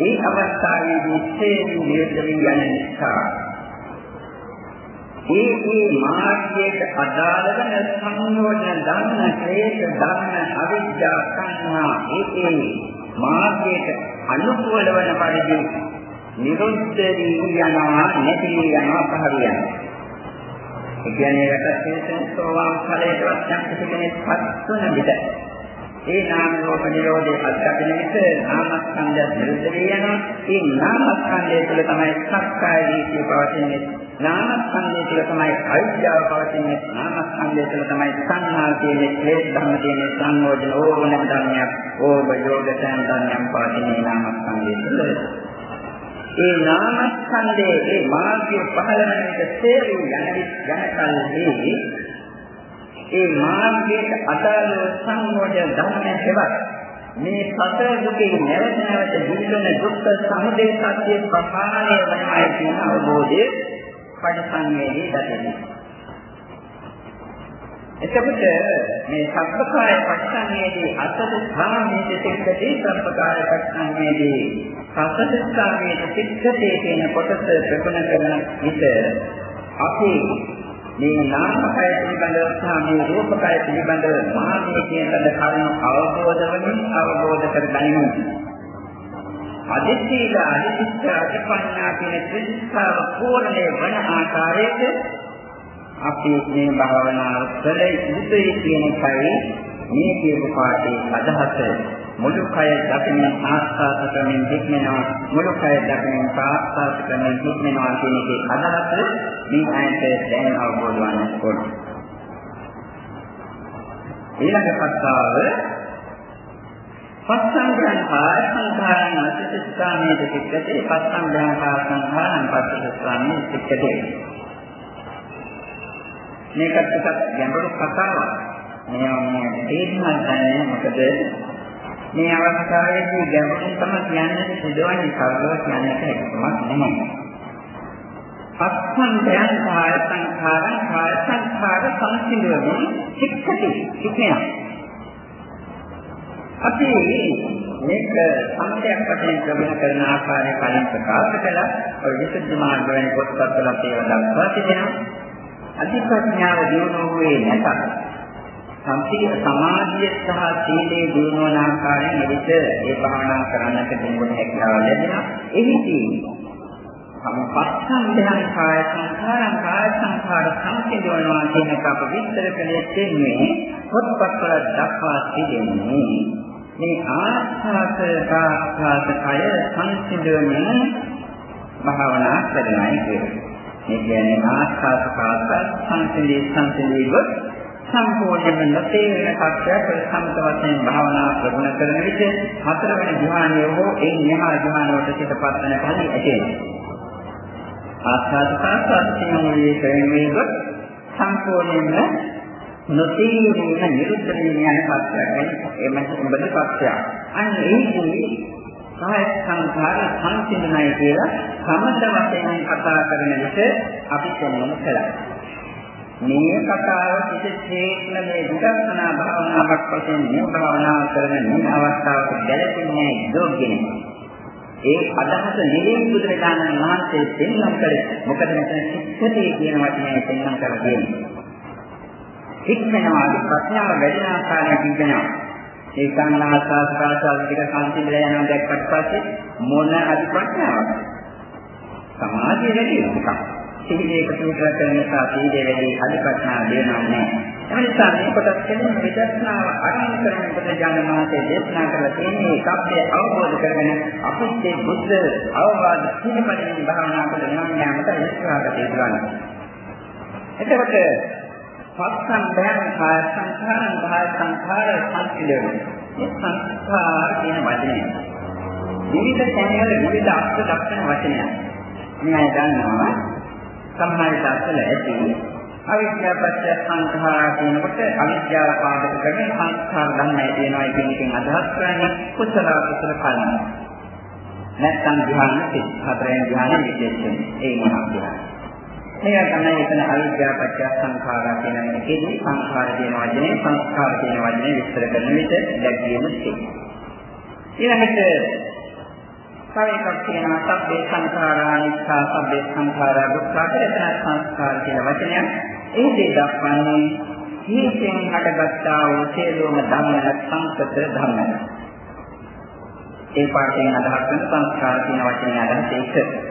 ඒ අවස්ථාවේදී තේරුම් නිරුද්ධ වී යන නිසා. ඒ ඒ මාර්ගයට අදාළ වන සංයෝජන ධර්ම, ක්ලේශ ධර්ම, අවිද්‍යා සංහා ඒ ඒ මාර්ගයට අනුකූල වන පරිදි නිරුද්ධ වී යනවා නැති යනවා පහළ යනවා. ඒ කියන්නේ රටත් හේතුන් සෝවාන් ඵලයටවත් යම් කෙනෙක් පත් වන විට ඒ නාම රූප නිරෝධයේ අත්දකින විට නාමස්කන්ධය නිරුද්ධ වී යනවා. ඒ නාමස්කන්ධය තුළ තමයි සක්කාය දිට්ඨිය පවතින්නේ. නාමස්කන්ධය තුළ තමයි අවිද්‍යාව පවතින්නේ. නාමස්කන්ධය තුළ තමයි සංහාව තියෙන්නේ, ක්ලේශ ධර්ම තියෙන්නේ, සංයෝජන ඕන ධර්මයක්, ඕබ යෝග සංධර්මයක් පවතින්නේ නාමස්කන්ධය තුළ. ඒ නාමස්කන්ධයේ ඒ මාර්ගය පහළ වෙන විට තේරුම් යන යන කල්හි ඒ මාර්ගයට අදාළ සංයෝජන ධර්ම හේවත් මේ සතර දුකේ නැවත නැවත ජීවන දුක්ඛ සමුදය සත්‍ය ප්‍රහාණය වනයි කියන අවබෝධය පරිසංවේදී දකිනවා. එතකොට මේ සබ්බකාය පරිසංවේදී අසත සාමයේ සික්කදී සබ්බකාය පරිසංවේදී සසත සාමයේ සික්කදී කියන කොටස ප්‍රගුණ කරන විට අපි මේ නාමකය පිළිබඳව සහ මේ රූපකය පිළිබඳව මාර්ගය කියන ලද කරුණු අවබෝධ වෙමින් අවබෝධ කර ගැනීම. අදිශීල අදිශිෂ්ඨ අධිපඤ්ඤා කියන ත්‍රිස්ථාව පූර්ණේ වන ආකාරයට අපි මේ භාවනාව කළ යුතුයි කියන එකයි මේ කියපු පාඩේ අදහස. මුළු කය දකින්න ආස්වාද කරමින් හික්මනවා මුළු කය දකින්න ආස්වාද කරමින් හික්මනවා කියන එකේ අදහස මේ ආයතේ දැන් අවබෝධ වන්න ඕන. ඊළඟ කතාව පස්සංගයන් කාය සංඛාරයන් අතිසිකාමයේ දෙකේ පස්සංගයන් කාය සංඛාරයන් පස්සසිකාමයේ දෙකේ මේකත් ටිකක් ගැඹුරු කතාවක්. මේවා මේ තේරුම් ගන්න මොකද මේ අවස්ථාවේදී ගැඹුරින් තමයි කියන්නේ සිදුවන්නේ කවදාවත් කියන්නේ හැකියාවක් නෙමෙයි. අත්සන්තයන් කාය සංඛාරං කාය සංඛාර සංසිඳුවමින් චිත්තති චිත්තය. අපි මේක සම්පතයක් වශයෙන් ප්‍රගුණ කරන ආකාරය කලින් ප්‍රකාශ කළා. ඔය විසුද්ධි මාර්ග වෙන පොත්පත්වල ඒවා දක්වා තිබෙනවා. අධිපඥාව දියුණුවේ නැතත් සම්පූර්ණ සමාධිය සහ සීලේ දිනවන ආකාරයෙන් එවිට ඒ භාවනා කරන්නට දෙන්න හැකියාව ලැබෙනවා. එහිදී සම්පස්සන්දයන් කාය සංඛාරං කාය සංඛාර සංසිඳවනවා කියන එක අප විස්තර කළේ තෙන්නේ පොත්පත්වල දක්වා තිබෙන්නේ. මේ ආස්වාද ප්‍රාස්වාද කය සංසිඳවමින් භාවනා කරනයි කියන්නේ. මේ කියන්නේ ආස්වාද ප්‍රාස්වාද සංසිඳී සංසිඳී සම්පූර්ණයෙන්ම නොතේරෙන කක්ෂයක් සමත වශයෙන් භාවනා ප්‍රගුණ කරන විට හතරවෙනි ධ්‍යානය හෝ ඒ නිහා ධ්‍යානයට සිතපත් වෙන කලී ඇතිවෙනවා. ආස්වාද ප්‍රාසාද සිනමයේ කරන්නේ සම්පූර්ණයෙන්ම නොතේරෙන නිරුද්ධ වෙන යන කක්ෂයක් එම උඹද කක්ෂයක්. අන්න ඒකේ කාය සංඛාර සංසිඳනයි කියලා සමත වශයෙන් කතා කරන විට අපි කොහොමද කරන්නේ? මේ කතාව කිසිසේත්ම මේ විදර්ශනා භාවනාවක් වශයෙන් මේ භාවනාව කරන මේ අවස්ථාවට ගැලපෙන්නේ යෝග්‍යයි. ඒ අදහස නිලෙන් බුදුරජාණන් වහන්සේ දෙන්නම් කළේ මොකද මෙතන සික්ඛතේ කියන වචනේ දෙන්නම් කරලා තියෙන්නේ. සික්ඛනවාදී ප්‍රඥාව වැඩි ආකාරයක් ඉගෙනවා. ඒ සංනාසාස ප්‍රාසාද ටික සංසිඳලා යනවා දැක්කට පස්සේ මොන අධි ප්‍රඥාවක්? සමාධිය වැඩි එකක්. සීලයක පිළිපද කරන නිසා සීලය වැඩි අධිපත්‍නා දෙනවා නෑ. ඒ නිසා මේ කොටස් දෙකම විදර්ශනාව අරමුණු කරන කොට ජනමාතේ දේශනා කරලා තියෙන්නේ ඒකප්පේ අවබෝධ කරගෙන අපිත් මේ බුද්ධ අවවාද පිළිපදින භාවනා කළ නම් යාමට විශ්වාසක තියනවා. එතකොට පස්සම් බයං කාය සංඛාරං කාය සංඛාර සංසිලෙව. මේ සංස්කාර කියන වචනේ විවිධ තැන්වල විවිධ අර්ථ දක්වන වචනයක්. මේ දන්නවා සම්මාය දර්ශන ඇති අවිද්‍යාව පත්‍ය සංඛාර කියනකොට අවිද්‍යාව පාදක කරගෙන සංස්කාර ධර්මය තියෙනවා කියන එකෙන් අදහස් කරන්නේ කුසල කුසල කර්ම. නැත්නම් ධ්‍යාන සිත් හතරෙන් ධ්‍යාන විශේෂයෙන් ඒ මහා ධ්‍යාන. මේක තමයි එතන අවිද්‍යාව පත්‍ය සංඛාර කියන එකේදී සංඛාර කියන වචනේ සංස්කාර කියන වචනේ විස්තර කරන විට දැක්වීම තියෙනවා. ඊළඟට තව එකක් තියෙනවා සබ්බේ සංඛාරා නිච්ඡා සබ්බේ සංඛාරා දුක්ඛා කියලා එතන සංස්කාර කියන වචනයක්. ඒකේ දක්වන්නේ හේතෙන් හටගත්තා වූ සියලුම ධර්ම සංකත ධර්ම. ඒ පාඩයෙන් අදහස් කරන සංස්කාර කියන වචනේ අදහස ඒක.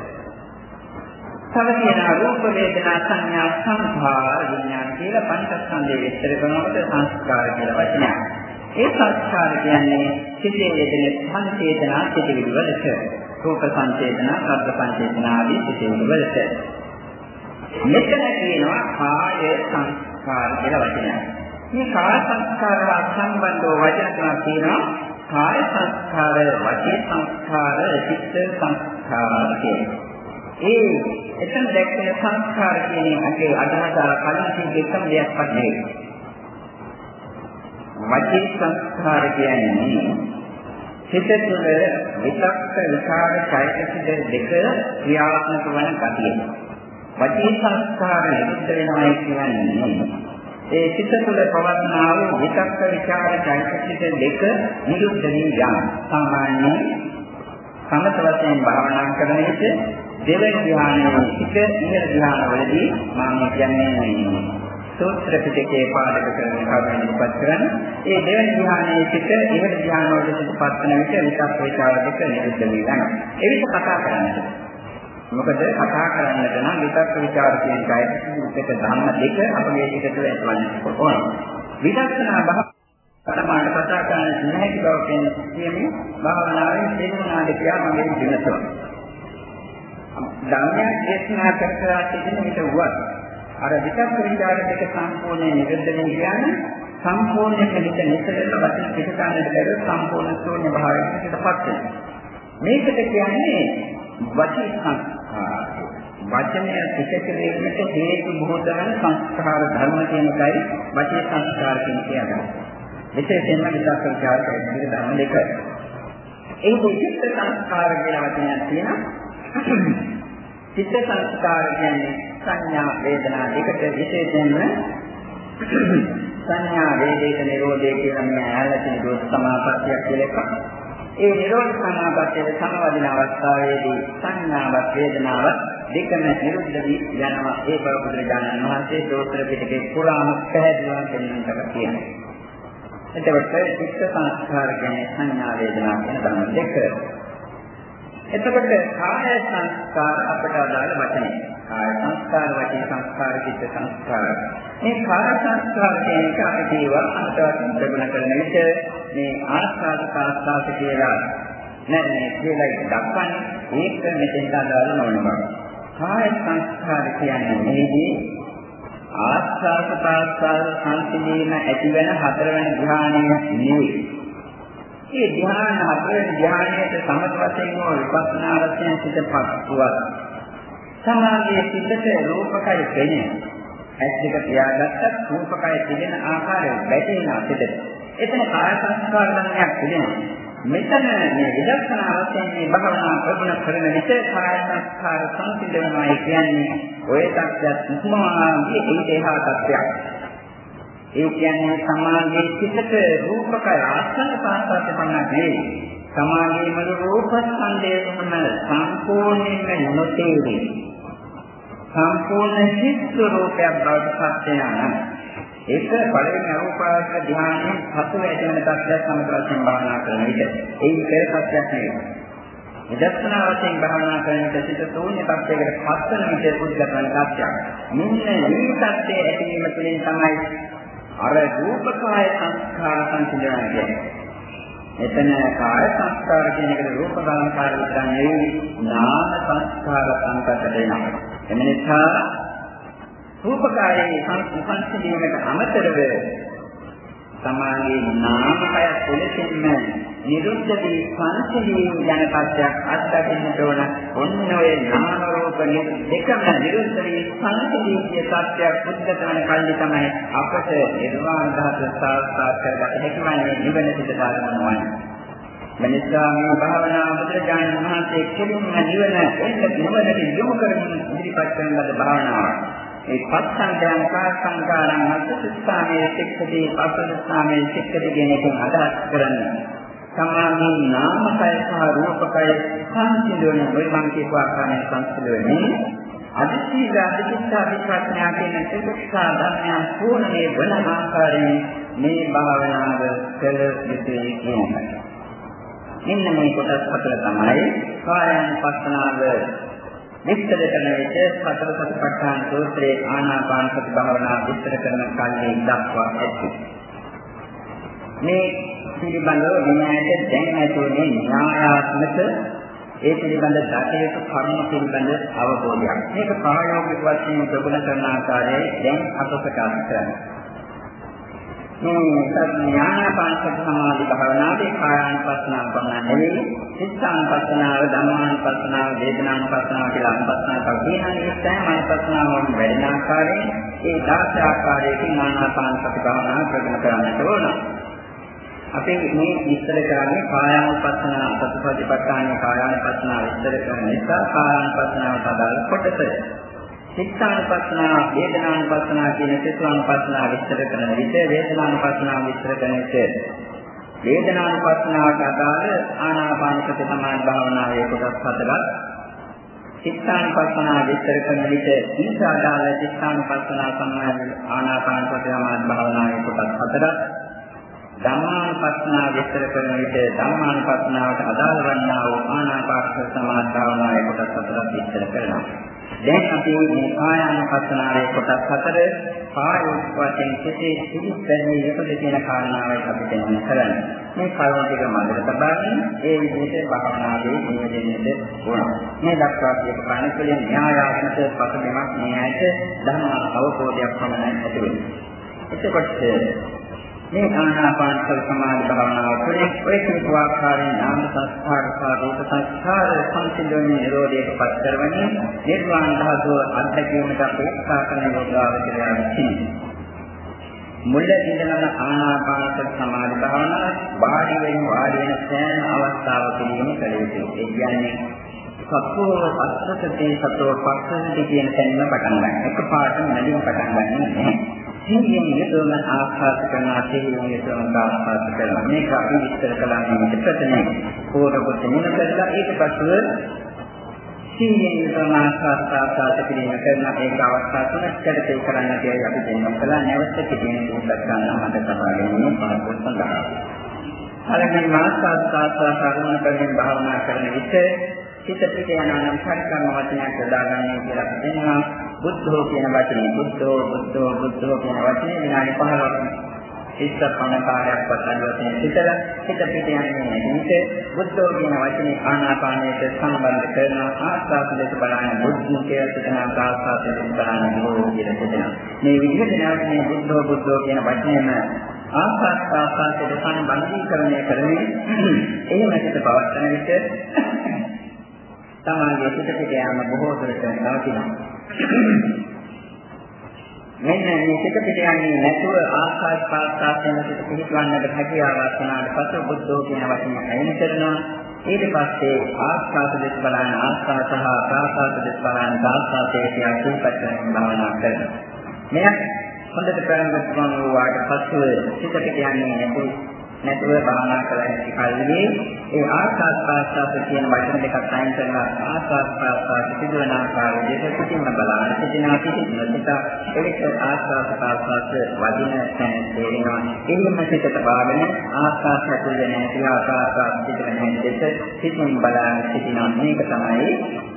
තව තියෙනවා රූප වේදනා සංඥා සංඛාර විඥාන කියලා පංචස්කන්ධයේ විස්තර කරනකොට සංස්කාර කියලා වචනයක්. ඒ සංස්කාර කියන්නේ සිතේ යෙදෙන සංචේතනා සිටිවිලි වලට රූප සංචේතනා, ශබ්ද සංචේතනා ආදී සිටිවිලි වලට. මෙතන කියනවා කාය සංස්කාර කියලා වචනයක්. මේ කාය සංස්කාර සම්බන්ධව වචන තුනක් තියෙනවා. කාය සංස්කාර, වාචික සංස්කාර, චිත්ත සංස්කාර කියලා. ඒ එතන දැක්කේ සංස්කාර කියන එකේ අදහස අර කලින් කිව්ව එකම දෙයක්වත් නෙවෙයි. වචී සංස්කාර කියන්නේ හිත තුළ විතක්ක විචාර චෛතසික දෙක ක්‍රියාත්මක වන ගතිය. වචී සංස්කාර නිරුද්ධ වෙනවා කියන්නේ ඒ සිත තුළ පවත්නා වූ විතක්ක විචාර චෛතසික දෙක නිරුද්ධ වී යාම. සාමාන්‍ය සමත වශයෙන් භාවනා කරන විට දෙවෙනි ධ්‍යානයේ සිට ඉහළ ධ්‍යානවලදී මම කියන්නේ සූත්‍ර පිටකේ පාදක කරන කරුණු ඉස්පත් කරන ඒ දෙවෙනි ධ්‍යානයේ සිට ඉහළ ධ්‍යානවලට පත්වන විට විතක් වේචාර දෙක නිරුද්ධ වී යනවා. ඒ විදිහ කතා කරන්නට. මොකද කතා කරන්නට නම් විතක් විචාර කියන කයික ධර්ම දෙක අපගේ හිත තුළ ඇතිවන්න ඕන. විදර්ශනා භාවනාවට කතා කරන්න නැති බව කියන්නේ භාවනාවෙන් තේරුණාද කියලා මම දෙන්නතෝ. ධර්මයක් දේශනා කර කර සිටින විට වුවත් අර විචක්ක විචාර දෙක සම්පූර්ණයෙන් නිරුද්ධ වෙන කියන්නේ සම්පූර්ණ පිළිත නිසලන වචන පිට ගන්නට බැරුව සම්පූර්ණ ශූන්‍ය භාවයකට පිටපත් වෙනවා. මේකට කියන්නේ වචී සංස්කාර. වචනය පිටකලේකට හේතු බොහෝ වන සංස්කාර ධර්ම කියන එකයි වචී සංස්කාර කියන කියන්නේ. විශේෂයෙන්ම විචක්ක විචාර කියන ධර්ම දෙක. ඒ දෙක සංස්කාර කියන වචනයක් තියෙනවා. චිත්ත සංස්කාර කියන්නේ සංඥා වේදනා දෙකට විශේෂයෙන්ම සංඥා වේදේක නිරෝධය කියලා මේ ඈලට නිරෝධ සමාපත්තියක් කියලා එකක්. ඒ නිරෝධ සමාපත්තියේ සමවදින අවස්ථාවේදී සංඥාවත් වේදනාවත් දෙකම නිරුද්ධ වී යනවා. ඒ බව බුදුරජාණන් වහන්සේ දෝත්‍ර පිටකේ පුරාම පැහැදිලිව පෙන්වන්නට කියනවා. එතකොට චිත්ත සංස්කාර කියන්නේ සංඥා වේදනා කියන ධර්ම දෙක. එතකොට කාය සංස්කාර අපට අදාළ වචනේ. කාය සංස්කාර, වචී සංස්කාර, චිත්ත සංස්කාර. මේ කාය සංස්කාර කියන එක අපි කියවා අන්තවලින් ප්‍රගුණ කරන විට මේ ආස්වාද ප්‍රාස්වාද කියලා නෑ නෑ කියලා දක්වන්නේ ඒක මෙතෙන්ට අදාළ නොවන බව. කාය සංස්කාර කියන්නේ මේදී ආස්වාද ප්‍රාස්වාද සංසිඳීම ඇතිවන හතරවන ධ්‍යානය නෙවෙයි. මේ ධ්‍යාන හතරේ ධ්‍යානයේ සමත වශයෙන් හෝ විපස්සනා වශයෙන් සිටපත් වුවත් සමාධියේ සිටට රූපකය දෙන්නේ ඇස් දෙක තියාගත්තත් රූපකය තිබෙන ආකාරය වැටෙනවා සිටට. එතන කාය සංස්කාර ධර්මයක් තිබෙනවා. මෙතන මේ විදර්ශනා වශයෙන් මේ භවනා ප්‍රගුණ කරන විට කාය සංස්කාර සංසිඳනවායි කියන්නේ ඔය තත්ත්වයක් ඉක්මවාගේ ඒට එහා තත්ත්වයක්. ඒ කියන්නේ සමාගයේ සිතට රූපකය ආස්තන පාස්පත් පමණක් නෙවෙයි. සමාගයේ මුළු රූප ස්කන්ධයම සම්පූර්ණයෙන්ම නොතේරි. සම්පූර්ණ චිත්ත රූපයක් බවට පත් වෙනවා. ඒක පළවෙනි අරූපාවචර ධ්‍යානයෙන් පසු ඇතිවන තත්ත්වයක් සමතරයෙන් භාවනා කරන විට. ඒ ඉතර තත්ත්වයක් නෙවෙයි. විදර්ශනා වශයෙන් භාවනා කරන විට සිත ශූන්‍ය තත්ත්වයකට පත් වෙන විට පුද්ගලයන් තත්ත්වයක්. මෙන්න මේ තත්ත්වයේ ඇතිවීම තුළින් තමයි අර රූපකාය සංස්කාර සංසිඳනවා කියන්නේ. එතන කාය සංස්කාර කියන එකට රූප බලංකාර විතරක් නෙවෙයි නාම සංස්කාර සංකත වෙනවා. එම නිසා රූපකායේ සංසිඳීමට අමතරව සමාගයේ නාමකය පොළසින්ම නිරුද්ධ වී සංසිඳී යන පස්සයක් අත්දකින්නට ඕන ඔන්න ඔය නාම රූප දෙකම නිරුද්ධ වී සංසිඳී කිය සත්‍යයක් බුද්ධතන කල්ලි තමයි අපට නිර්වාණ ධාතුව සාක්ෂාත් කරගත හැකි වන්නේ නිවන සිට දානවන්නේ මනිසා මේ භාවනා බුදුරජාණන් වහන්සේ කෙලින්ම නිවන එන්න නිවනට යොමු කරමින් ඉදිරිපත් කරන ලද භාවනාවක්. ඒ පස්සංගයන් කාසංකාරං අසුත්ථාමයේ සික්ඛති පස්සස්ථාමයේ සික්ඛති කියන එකෙන් අදහස් කරන්නේ. සමාධි නාමකය සහ රූපකය සංසිඳුවන ඔය මං කියපු ආකාරයෙන් සංසිඳුවන්නේ අදිශීල අධිචිත්ත අධිප්‍රඥා කියන ත්‍රිපිටක ධර්මයන් පූර්ණේ වන ආකාරයෙන් මේ භාවනාව කළ යුතුයි කියනවා. මෙන්න මේ කොටස් හතර තමයි කායන පස්සනාව විස්තර කරන විට සතර සතිපට්ඨාන සූත්‍රයේ ආනාපාන සති භාවනා විස්තර කරන කල්හි දක්වා ඇති. මේ පිළිබඳව විනයයට දැන් ඇතුලේ න්‍යායාත්මක ඒ පිළිබඳ දතේක කර්ම පිළිබඳ අවබෝධයක්. මේක ප්‍රායෝගික වශයෙන් ප්‍රගුණ කරන ආකාරයේ දැන් අප ප්‍රකාශ කරනවා. මේ ඥානපාංශ සමාධි භාවනාවේ කායानुපස්සනාව පමණ නෙවෙයි චිත්තානුපස්සනාව ධම්මානුපස්සනාව වේදනානුපස්සනාව කියලා අනුපස්සනාව තියෙනවා මේ සෑම අනුපස්සනාවම වැඩෙන ආකාරයෙන් ඒ දාස ආකාරයකින් ඥානපාංශ භාවනාව ප්‍රගුණ කරන්නට ඕන. අපි මේ විස්තර කරන්නේ කායානුපස්සන ප්‍රතිපදිපත්තාන කායානුපස්සන විස්තර කරන නිසා කායානුපස්සනට අදාළ කොටස. චිත්තානුපස්සන, වේදනානුපස්සන කියන චිත්තානුපස්සන විස්තර කරන විට වේදනානුපස්සන විස්තර කරන විට වේදනානුපස්සනට අදාළ ආනාපානසති සමාධි භාවනාවේ කොටස් හතරක් චිත්තානුපස්සන විස්තර කරන විට ඊට අදාළ චිත්තානුපස්සන සම්මාන ආනාපානසති සමාධි භාවනාවේ කොටස් හතරක් ධම්මානුපස්සනා විස්තර කරන විට ධම්මානුපස්සනාවට අදාළ වන්නා වූ ආනාපාන සති සමාධි භාවනාවේ කොටස් හතරක් විස්තර කරනවා දැන් අපි මේ කායानुපස්සනාවේ කොටස් හතර කායෝත් වශයෙන් කෙසේ සිදුපැන්නේ යකද කියන කාරණාවයි අපි දැන් කරන්නේ. මේ කරුණු ටික මතක තබාගෙන ඒ විදිහට භාවනාවේ නියැලෙන්නට ඕන. මේ දක්වා කියපු කණකලෙන් න්‍යායාත්මක පසුබිමක් මේ ඇයට ධර්ම අවබෝධයක් පමණයි ඇති වෙන්නේ. එතකොට මේ ආනාපාන සති සමාධි භාවනාව තුළින් ඔය කියපු ආකාරයෙන් නාම සංස්කාර සාරූප සංස්කාර සංසිඳන්නේ නිරෝධයට පත් කරවන්නේ නිර්වාණ ධාතුව අත්දැකීමට අපේක්ෂා කරන යෝගාවචරය විසිනි. මුල ඉඳලම ආනාපාන සති සමාධි භාවනාව වාඩි වෙන වාඩි වෙන සෑම අවස්ථාවකදීම කළ යුතුයි. ඒ කියන්නේ සතෝ පස්සතේ සතෝ පස්සතේ කියන තැනින්ම පටන් ගන්න. එකපාරට නැදින් පටන් ගන්න නැහැ. සිහියෙන් යුතුවම ආස්වාද කරනවා සිහියෙන් යුතුවම ආස්වාද කරනවා. මේක අපි විස්තර කළා මේ ප්‍රථමයෙන් පොරොත් මෙන්න කරලා ඊට පස්ව සිහියෙන් යුතුවම ආස්වාද ආස්වාද කිරීම කරන ඒක අවස්ථා තුනකට තේ කරන්න කියලා අපි දෙන්නම් කළා. නැවත කිදෙන දුක්ඛ ගන්න මට තමයි පාඩුව සඳහා. අරගෙන ආස්වාද ආස්වාද කරුණ කරමින් භාවනා කරන විට හිත පිට යන නම් පරිකර්ම වචනයක් යොදාගන්නේ කියලා කියනවා. බුද්ධෝ කියන වචනේ බුද්ධෝ බුද්ධෝ බුද්ධෝ කියන වචනේ විනාඩි 15ක් ඉස්සපන කාර්යයක් වතන වශයෙන් හිතලා හිත පිට යන්නේ නැහැ. බුද්ධෝ කියන වචනේ ආනාපානයට සම්බන්ධ කරන ආස්වාද දෙක බලන බුද්ධ කියලා සිතන ආස්වාද දෙක බලන නෝ කියලා සිතනවා. මේ විදිහට නැවත මේ බුද්ධෝ බුද්ධෝ කියන වචනේම ආස්වාද ආස්වාදයට සම්බන්ධීකරණය කරමින් එහෙම හිත පවත්වන විට තමාගේ පිට පිට යාම බොහෝ දුරට නවතිනවා. මෙන්න මේ පිට පිට යන්නේ නැතුව ආස්වාද පාස්වාදයෙන් පිට පිටවන්නට හැකියාව වස්නාට පසු බුද්ධෝ කියන වචනේ අයින් කරනවා. ඊට පස්සේ ආස්වාද දෙස් බලන ආස්වාද සහ ප්‍රාසාද දෙස් බලන ආස්වාදයේ කියන සූපච්චයෙන් භාවනා කරනවා. මෙය හොඳට ප්‍රයත්න කරන වාට පසුව පිට පිට යන්නේ නැතුව නැතුව භාවනා කරන්නේ කල්ලි ඒ ආස්වාද ප්‍රාස්වාද කියන වචන දෙකක් අයින් කරලා ආස්වාද ප්‍රාස්වාද සිදුවන ආකාරය දෙක පිටින්ම බලන්න සිටිනා පිටින්ම සිට ඒක ආස්වාද ප්‍රාස්වාද වදින තැන තේරෙනවා. එන්නම සිතට බාගෙන ආස්වාද ඇතුළේ නැති ආස්වාද පිටින් නැති දෙක පිටින් බලන්න සිටිනවා. මේක තමයි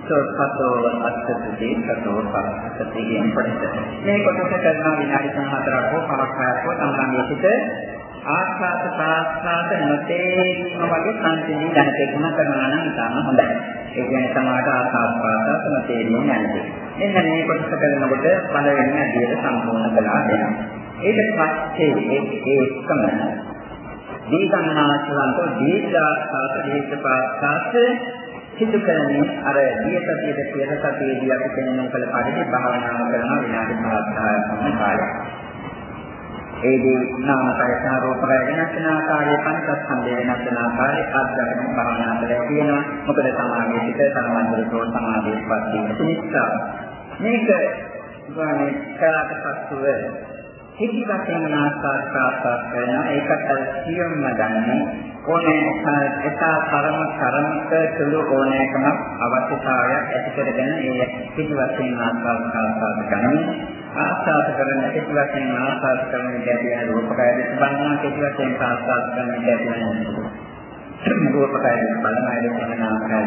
සෝපතෝ අත්තදී සතෝ පස්සති කියන කොටස මේ කොටස කරන විනාඩි 4ක් හෝ 5ක් හෝ තමයි සිට ආස්වාද ප්‍රාස්වාද නොතේරීම වගේ සංසිඳී දැනගන්න කරනවා නම් ඉතාම හොඳයි. ඒ කියන්නේ සමාත ආස්වාද ප්‍රාස්වාද නොතේරීම නැති. එන්න මේ කොටස කරනකොට පළවෙනි අදියට සම්පූර්ණ කළා දෙනවා. ඊට පස්සේ ඒ ඒකම දීගන්නාචලන්තෝ දීර්ඝාස්වාද දීර්ඝපාස්වාද සිදු කරන්නේ අර දියසතියද පියසතියේදී අපි පෙන්වන කල පරිදි භාවනා කරන විනාඩි 5ක් පමණ කාලයක්. ඒදී නාමකය සහ රූපකය වෙනස් වෙන ආකාරයේ පංචස්කන්ධය වෙනස් වෙන ආකාරයේ අත්දැකීම් භාවනා කරලා තියෙනවා. මොකද සමාධිය පිට සම්බන්ධව සමාධියපත් වීම නිසා. මේක ගානේ කරාට පස්සුව හිති වශයෙන් ආස්වාද ප්‍රාප්ත කරන ඒකට සියුම්ම ගන්නේ ඕනෑ එක කරම කරමක සුළු ඕනෑකම අවශ්‍යතාවයක් ඇති කරගෙන ඒ හිති වශයෙන් ආස්වාද ප්‍රාප්ත කරන්නේ ආස්වාද කරන කෙටි වශයෙන් ආස්වාද කරන දෙයක් වෙන රූපකය දෙස බලනවා කෙටි වශයෙන් ආස්වාද කරන දෙයක් වෙන රූපකය බලන අය වෙන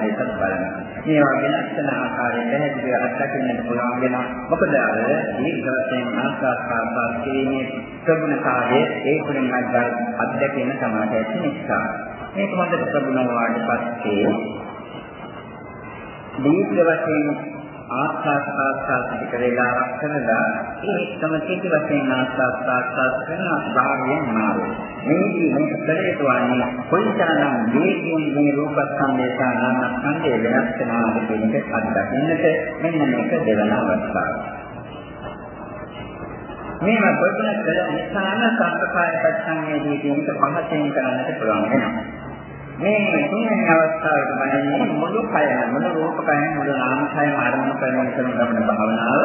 ආකාරයකට බලනවා. මේවා වෙනස් වෙන ආකාරයෙන් පැහැදිලිව අත්දකින්නට පුළුවන් වෙනවා. මොකද අර දීර්ඝ වශයෙන් ආස්වාස්වාස් කිරීමේ ප්‍රගුණතාවයේ ඒ කුලින් අත්දැකීම තමයි ඇති නිසා. මේක හොඳට ප්‍රගුණ වුණාට පස්සේ දීර්ඝ වශයෙන් ආස්වාස් ආස්වාස් ටික වේලාවක් කරලා ඒ සමථිත වශයෙන් ආස්වාස් ආස්වාස් කරන භාවයෙන් මාරු. මේකී මේක කළේට වන්නේ කොයිතරම් වේගයෙන් මේ රූපස්කන්ධය සහ නාමස්කන්ධය වෙනස් වෙනවාද කියන එක අත්දකින්නට මෙන්න මේක දෙවන අවස්ථාව. මේවා ප්‍රශ්න කළ නිසාම සංස්කාරය පරිසංවේදී කියන එක පහසෙන් කරන්නට පුළුවන් වෙනවා. මේ තුන්වෙනි අවස්ථාවට බලන්නේ මුළු කය මුළු රූප කය මුළු නාම කය ආරම්භ කරන කරන ගමන භාවනාව.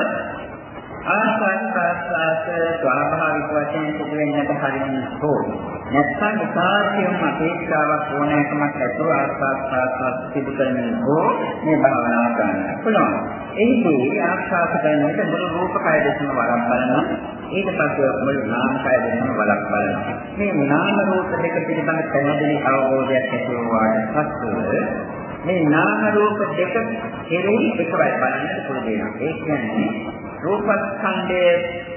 ආස්වාද ප්‍රාස්වාද ස්වාභාවික වශයෙන් සිදු වෙන්නට හරියන්නේ හෝ නැත්නම් විකාශයම අපේක්ෂාවක් ඕනෑකමක් ඇතුව ආස්වාද ප්‍රාස්වාද සිදු කරන්නේ හෝ මේ භාවනාව කරන්න පුළුවන්. එහිදී ආස්වාද කරනකොට මුළු රූප කය දෙකම වරම් බලනවා. ඊට පස්සේ මුළු නාම කය දෙකම වරක් බලනවා. මේ නාම රූප දෙක පිළිබඳ පැහැදිලි අවබෝධයක් ඇති වුණාට පස්සේ මේ නාම රූප දෙක කෙරෙහි එකවයි බලන්නට පුළුවන් වෙනවා. ඒ කියන්නේ රූපස්කන්ධයේ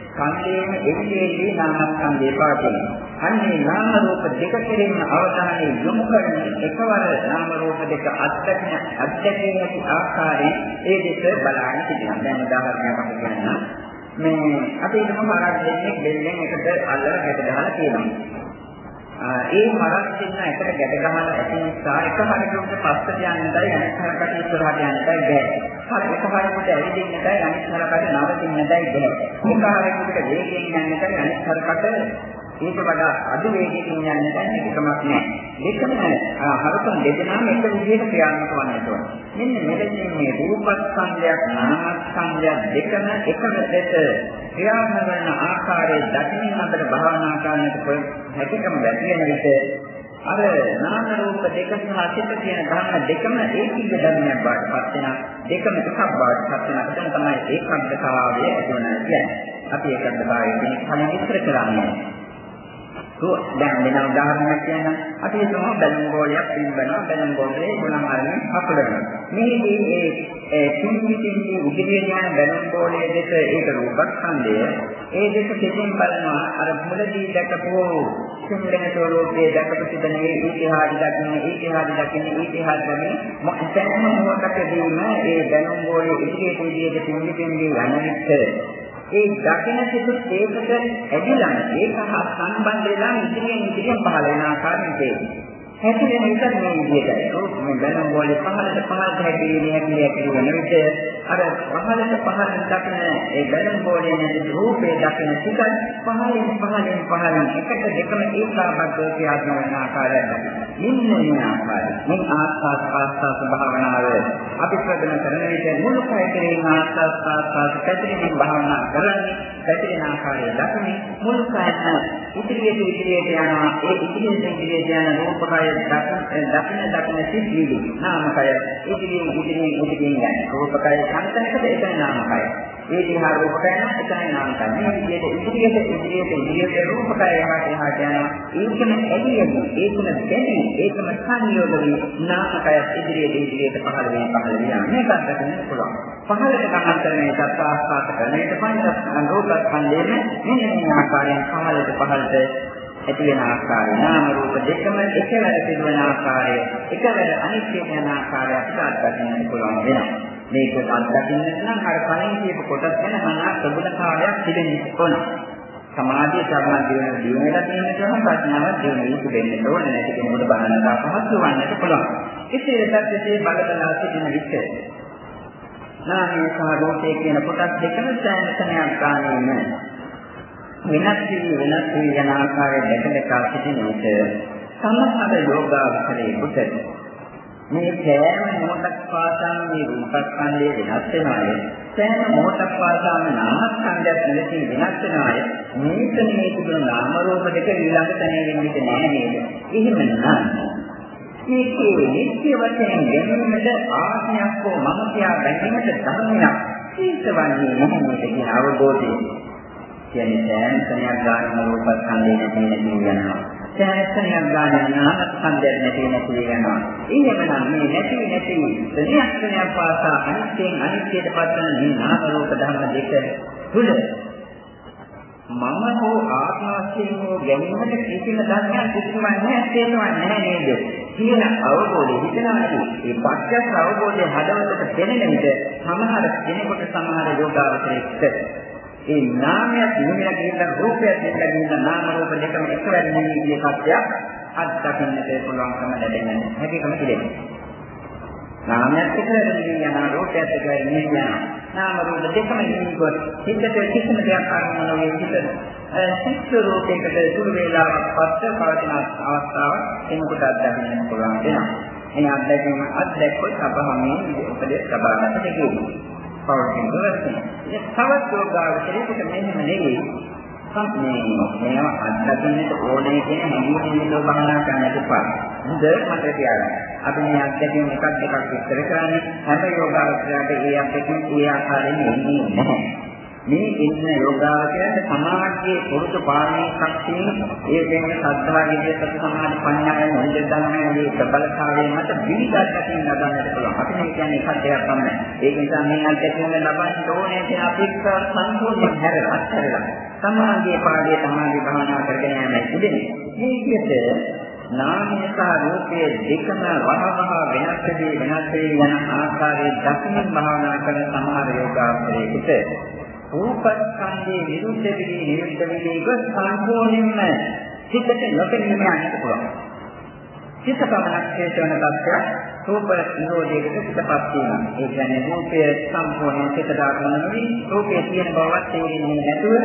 ස්කන්ධයේම එළියේ නාමස්කන්ධේ පවතින. අන්නේ නාම රූප දෙක කෙරෙහිම අවධානය යොමු කරන එකවර නාම රූප දෙක අත්දැකීම අත්දැකීම ඇති ආකාරයෙන් ඒ දෙක බලන්න සිටිනවා. දැන් උදාහරණයක් අපි ගන්නවා. මේ අපි හිතමු මාරක් දෙන්නේ බෙල්ලෙන් එකට අල්ලලා ගැට ගහලා තියෙනවා. ඒ මරක් දෙන්න එකට ගැට ගහලා ඇති නිසා එක හරියට පස්සට යන්නයි අනිත් හරකට ඉස්සරහට යන්නයි බෑ. හරි එක හරියට ඇවිදින්නයි අනිත් හරකට නවතින්නයි බෑ. එක හරියට වේගයෙන් යන්නයි අනිත් හරකට ඊට වඩා අඩු වේගයකින් යන්න දැන් එකමක් නෑ. දෙකම හරකන් දෙදෙනාම එක විදිහට ක්‍රියාත්මක වන්නට ඕන. මෙන්න මෙතනින් මේ රූපස්කන්ධයක් නාමස්කන්ධයක් දෙකම එකම දෙත ක්‍රියාත්මක කරන ආකාරය දකින්න අපිට භාවනා කරන්නට හැකියකම වැඩි වෙන විට අර නාම රූප දෙක සහ සිත කියන ධර්ම දෙකම ඒකීය ධර්මයක් බවට පත් වෙන දෙකම එකක් බවට පත් වෙන එතන තමයි ඒකාග්‍රතාවය ඇති වෙනවා කියන්නේ. අපි ඒකාග්‍රතාවය කියන කලින් විස්තර කරන්නේ. දැන් වෙන උදාහරණයක් කියන්න අපි හිතමු බැලුම් ගෝලයක් පිළිබනවා බැලුම් ගෝලේ ගුණම් අරගෙන අපලනවා මේකේ ඒ පින්විතින් උදිරිය යන බැලුම් ගෝලයේ දෙක ඒක රූපස්කන්ධය ඒ දෙක දෙකෙන් බලනවා. අර මුලදී දැකපු සිංහලන ස්වරූපයේ දැකපු සිදනේ ඊතිහාස දකින්න ඊතිහාස දකින්න ඊතිහාස දකින්න මොකක්ද මොකක්දීම ඒ බැලුම් ගෝලයේ ඉදිරියට ඉදිරියට පින්විතින් යන විට ඒ දකින සිතු ඒකට ඇදිලා ඒක හා සම්බන්ධ වෙලා ඉදිරියෙන් ඉදිරියෙන් පහළ වෙන ආකාරයෙන් තේරෙනවා. හැකිලෙන විතර මේ විදිහට රූප මේ බැලුම් වලේ පහළට පහළට හැකිලෙන හැකිලෙ හැකිලෙ වෙන විට අර පහළට පහළට දකින ඒ බැලුම් වලේ නැති රූපේ දකින සිතත් පහළින් පහළින් පහළින් එකට දෙකම ඒකාබද්ධව ක්‍රියාත්මක වෙන ආකාරයක් මෙන්න මේ ආකාරය. මේ ආස්වාද ආස්වාද භාවනාව අපි ප්‍රගුණ කරන විට මුළු කය කෙරෙහිම ආස්වාද ආස්වාද පැතිරීමෙන් භාවනා කරන්නේ පැතිරෙන ආකාරය දකින්නේ මුළු කයම ඉදිරියට ඉදිරියට යනවා. ඒ ඉදිරියට ඉදිරියට යන රූපකය දකින දකින සිද්ධිවි නාමකය. ඉදිරියෙන් ඉදිරියෙන් ඉදිරියෙන් යන රූපකය සංතනකට එතන නාමකය. ඒ දිහා රූපකය එතන නාමකය. මේ විදිහට ඉදිරියට ඉදිරියට ඉදිරියට රූපකය එහාට එහාට යනවා ඒකම ඇලියම ඒකම දැනි ඒකම සංයෝගවි නාමකය ඉදිරියට ඉදිරියට පහළ වෙන පහළ වෙන මේකත් දකින්න පුළුවන්. පහළට ගමන් කරන එකත් ආස්වාද කරන එක පංචස්කන්ධ රූපස්කන්ධයෙන් මෙන්න මේ ආකාරයෙන් පහළට පහළට ඇති වෙන ආකාරය නාම රූප දෙකම එකවර සිදුවන ආකාරය එකවර අනිත්‍ය යන ආකාරය අපිට අත්දකින්න පුළුවන් වෙනවා. මේක අත්දකින්න නම් අර කලින් කියපු කොටස් ගැන මනස ප්‍රබුද්ධතාවයක් තිබෙන්න ඕන. සමාධිය සම්මා දින දිනෙලා තියෙන කෙනා ප්‍රඥාව දිනෙන්න දෙන්න ඕන නැති කෙනෙකුට බලන්න අපහසු වන්නට පුළුවන්. ඉතින් ඒකත් එසේ බලබලා සිටින විට නාමයේ සහ රූපයේ කියන කොටස් දෙකම සෑම තැනක් ගන්නෙ වෙනස් වී වෙනස් වී යන ආකාරය දැක දැක සිටින විට සමහර යෝගාවචරයේ කොට මේ සෑම මොහොතක් පාසාම මේ රූපස්කන්ධය වෙනස් වෙනාය සෑම මොහොතක් පාසාම නාමස්කන්ධයක් මෙලෙසින් වෙනස් වෙනාය මේක මේ තිබුණු නාම රූප දෙක ඊළඟ තැනේ වෙන්නේ නැහැ නේද? එහෙම නම් මේකේ නිත්‍ය වශයෙන් ගැනීමට ආඥාවක් හෝ මම කියා ගැනීමට ධර්මයක් සීතවන්නේ නැහැ කියන අවබෝධය. කියන්නේ සෑම තැනක් ගන්න රූපස්කන්ධය නැති වෙන යනවා. සෑහෙනක් ගන්න නාම සංදයක් නැති නැති වෙනවා. එහෙමනම් මේ නැති නැති ප්‍රතික්ෂණයක් පාසා අනිත්‍යයෙන් අනිත්‍යයට පත්වන මේ නාම රූප ධර්ම දෙක තුල මම හෝ ආත්ම වශයෙන් හෝ ගැනීමට කිසිම ධර්මයක් කිසිම නැහැ තේරෙන්නේ නැහැ නේද කියන අවබෝධය හිතනවා ඒ පත්‍යස් අවබෝධය හදවතට දැනෙන විට සමහර කෙනෙකුට සමහර යෝගාවචරයකට ඒ නාමයක් නිමිලා කියන රූපයක් නිමිලා කියන නාම රූප දෙකම එකවර නෙමෙයි කියන සත්‍යයක් අත්දකින්නට පුළුවන්කම ලැබෙන්නේ හැකියකම පිළිගන්න. නාමයක් එකවර නෙමෙයි යන රූපයක් එකවර නෙමෙයි යනවා. නාම රූප දෙකම ඉන්නකොට හිතට කිසිම දෙයක් අරමුණ නොවේ හිත සිත් රූපයකට දුර වේලාවක් පස්ස පවතින අවස්ථාව කෙනෙකුට අත්දකින්න පුළුවන් වෙනවා. මේ අත්දැකීම අත්දැක්කොත් අපහමී උපදෙස් ලබා ගන්නට ලැබෙනවා. පවතින දවසේ. ඒ තවත් යෝගාවචරයකට මෙහෙම නෙවෙයි මේ මේවා අත්දකින්නට ඕනේ කියන හැඟීමෙන් ලෝ බහනා කරන්නට එපා. හොඳ මතක තියාගන්න. අපි මේ අත්දැකීම් එකක් එකක් විස්තර කරන්නේ හැම යෝගාවචරයට ඒ අත්දැකීම් ඒ ආකාරයෙන් එන්නේ නැහැ. මේ ඉන්න යෝගාවචරයට සමාජයේ පුරුදු පාරමී ශක්තිය ඒ කියන්නේ සද්ධා විද්‍ය සති සමාධි පඤ්ඤාය මොහොත ධර්මයේ මේ ප්‍රබලතාවය මත විවිධ අත්දැකීම් ලබන්නට පුළුවන්. අපි මේ කියන්නේ එකක් දෙයක් තමයි. ඒක නිසා මේ අත්දැකීම් ලබන්න ඕනේ කියන අපේක්ෂා සම්පූර්ණයෙන් හැරලා අත්හැරලා සමාධියේ පාඩිය සමාධි භාවනා කරගෙන යෑමයි ඉන්නේ. මේ විදිහට නාමය සහ රූපය දෙකම වහවහ වෙනස් වෙදී වෙනස් වෙදී යන ආකාරයේ දක්ෂින භාවනා කරන සමහර යෝගාවචරයේකට රූපස්කන්ධයේ විරුද්ධ වෙදී නිරුද්ධ වෙදී ගොස් සම්පූර්ණයෙන්ම හිතට නොපෙනීම යන්නට පුළුවන්. චිත්ත පමණක් හේතුවන තත්ත්වයක් රූප නිරෝධයකට පිටපත් වීම. ඒ කියන්නේ රූපය සම්පූර්ණයෙන් චිත්ත දාගන්න නෙවෙයි රූපයේ තියෙන බවත් තේරෙන්නේ නැතුව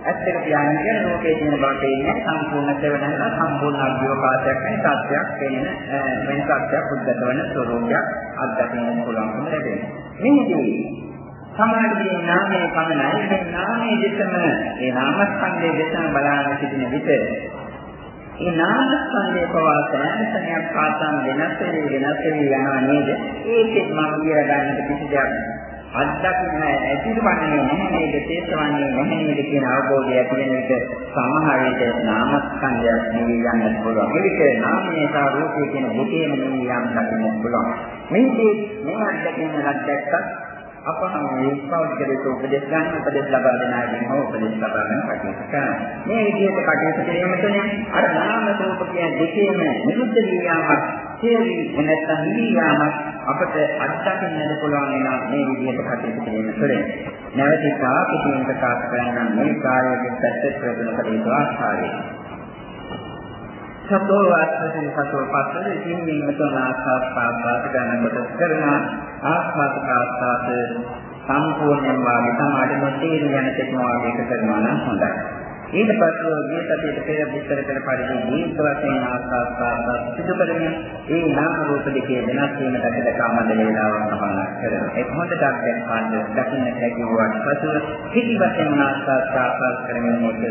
ඇස් දෙක පියාගෙන කියන ලෝකයේ තියෙන බව තේින්නේ සම්පූර්ණ සෙවණලා සම්පූර්ණ අභ්‍යෝපාතයක් වෙන සත්‍යයක් වෙන වෙන සත්‍යයක් උද්ගත වෙන ස්වરૂපයක් අත්දකින්න පුළුවන්කම ලැබෙනවා. මේකදී සමාධියේ නාමයේ පමණයි මේ නාමයේ දෙතම ඒ නාමස්කන්ධයේ දෙතම බලාගෙන සිටින විට ඒ නාමස්කන්ධයේ පවාසනයක් පාතන් වෙනස් වෙවි වෙනස් වෙවි යනවා නේද? ඒකෙත් මම කියලා ගන්නට කිසි දෙයක් අත්දකින්න ඇතිවන්නේ නැහැ නේද තේසවන්නේ නැහැ නේද කියන අවබෝධය ඇති වෙන විට සමහර විට නාමස්කන්ධයක් නිවි යන්නත් පුළුවන්. ඒ විට නාමයේ සහ රූපයේ කියන දෙකේම නිවි යන්න දකින්න පුළුවන්. මේකේ මේ අත්දැකීම ලද්දක්වත් අපහම මේ පෞද්ගලික උපදෙස් ගන්න උපදෙස් ලබා දෙන අයගෙන් හෝ උපදෙස් ලබා ගන්න කටයුතු කරනවා. මේ විදිහට කටයුතු කිරීම තුළින් අර නාම රූප කියන දෙකේම නිරුද්ධ වී යාමක්, සියලු නැත්නම් නිවි යාමක් අපට අත්දකින්නට පුළුවන් වෙනවා මේ විදිහට කටයුතු කිරීම තුළින්. නැවතිසා පිටින් ප්‍රකාශ කරන මේ කාර්යයේ පැත්තට ප්‍රගුණ කළ යුතු ආකාරය. සතෝ වාස්තසින් සතෝ පස්සද ඉතින් මෙතන ආස්වාද පාස්වාද ගන්නකොට කරන ආස්වාද පාස්වාද සම්පූර්ණයෙන්ම වාගේ තමයි නොතේරෙන යන තෙක් වාගේ කරනවා නම් හොඳයි. ඊට පස්ව මේ සතියේ පෙර විස්තර කළ පරිදි දීර්ඝ වශයෙන් ආස්වාද සිදු කරමින් ඒ නාම රූප දෙකේ වෙනස් වීම දැක කාමද වේලාවක් සමාන කරනවා. ඒ හොඳට දැක් පාන්න දකින්න හැකියාවක් පසුව කිසි වශයෙන් ආස්වාද කරමින් මොකද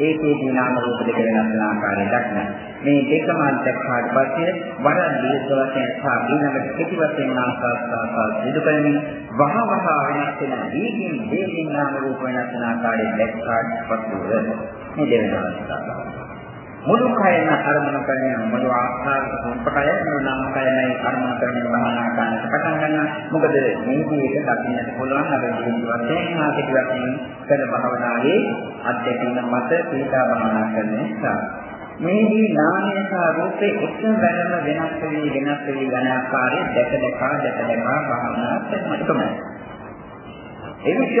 ඒකේ නාම රූප දෙක වෙනස් වන ආකාරය දක්වනවා. මේ දෙකම අත්දැක්කාට පස්සේ වඩා දීර්ඝ වශයෙන් සහ ඊළඟට කෙටි වශයෙන් ආස්වාද සිදු කරමින් වහ වහ වෙනස් වෙන දීකින් දීකින් නාම රූප වෙනස් වන ආකාරය දැක්කාට පසුව මේ දෙවෙනි අවස්ථාව. මුළු කයන අරමුණු කරගෙන මුළු ආස්වාද සම්පකය මුළු නාම කයමයි අරමුණු කරගෙන භාවනා කරන්නට පටන් ගන්නවා. මොකද මේකේ එක දකින්නට පුළුවන් අර දීර්ඝ වශයෙන් ආ කෙටි වශයෙන් කළ භාවනාවේ අධ්‍යක්ෂණ මත පීඩා භාවනා කරන නිසා මේදී නාමය සහ රූපේ එකම බැලම වෙනස් වෙවි වෙනස් වෙවි යන ආකාරය දැක දැක දැක දැක භාවනා කරනවා. එවිට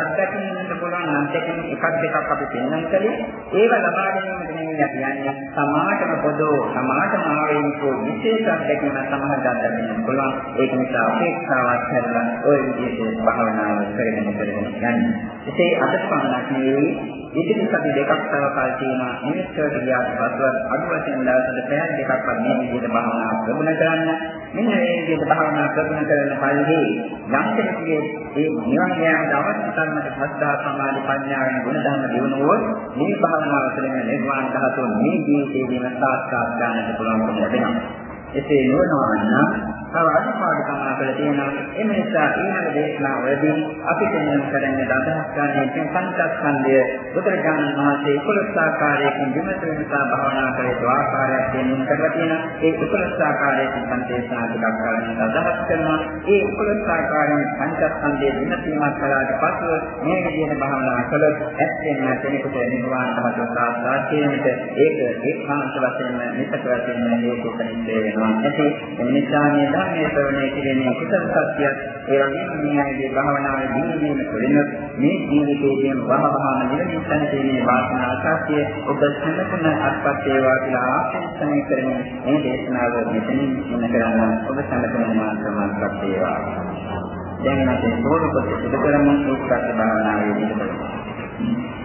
අත්දැකීමකට පුළුවන් අත්දැකීම් එකක් දෙකක් අපි පෙන්වන්න කලේ ඒව ලබා ගැනීමට නෙමෙයි අපි යන්නේ. සමාජම පොදෝ සමාජම ආවේනිකෝ විශේෂ අත්දැකීම් සමහර අත්දැකීම් පුළුවන්. ඒක නිසා අපේක්ෂාවක් කරලා ওই විදිහට භාවනාව කරගෙන කරගෙන යන්නේ. එසේ අද පමණක් නෙවෙයි ඉතිරි සති දෙකක් තව කල් තියෙනවා. මිනිස්සුන්ට ගියාට පස්සෙත් අඩු වශයෙන් දවසට පැය දෙකක්වත් මේ විදිහට භාවනා ප්‍රගුණ කරන්න. මෙන්න මේ විදිහට භාවනා ප්‍රගුණ කරන පරිදි යම් කෙනෙකුගේ ඒ නිවන් යාමට අවශ්‍ය තරමට ශ්‍රද්ධා සමාධි ප්‍රඥාවෙන් ගුණ ධර්ම දිනුවොත් මේ භාවනාව තුළින් නිර්වාණ ධාතුව මේ ජීවිතයේදීම සාක්ෂාත් කරගන්නට පුළුවන්කම ලැබෙනවා. එසේ නොවනවා නම් තව අනිපාඩකම් අපල තියෙනවා. ඒ නිසා ඊළඟ දේශනාවලදී අපිට නම් කරන්න අදහස් ගන්න පංචස්කන්ධය බුදුරජාණන් වහන්සේ 11 ආකාරයකින් විමසන නිසා භාවනා කරේ ද්වාකාරයක් දෙන්නුම් කරලා තියෙනවා. ඒ 11 ආකාරයකින් පංචේශනා ටිකක් කරන්න අදහස් කරනවා. ඒ 11 ආකාරයෙන් පංචස්කන්ධයේ විමසීමක් කළාට පසු මේ විදිහට භාවනා කළොත් ඇත්තෙන්ම කෙනෙකුට නිර්වාණ ධර්ම සාක්ෂාත් කිරීමට ඒක ඒකාන්ත වශයෙන්ම නිතර වශයෙන්ම හේතු කෙනෙක් වෙනවා. ඇති ඒ නිසා මේ ධර්මයේ ශ්‍රවණය කිරීමේ කුසල සත්‍යයක්. ඒ වගේම මේ ආයේ භාවනාවේ දිනීමේ තුළින් මේ ජීවිතයේදී වහවහම නිරමින් සැනසීමේ වාසනාව සත්‍ය ඔබ සම්පූර්ණ අත්පත් වේවා කියලා ආශිර්වාද කරමින් මේ දේශනාව මෙතනින් ඉන්න කරන්න ඔබ සම්පූර්ණ මාර්ගමත් වේවා. දැන් අපි පොරොපත සිදු කරමු. උත්සාහ භාවනාවේ ඉඳලා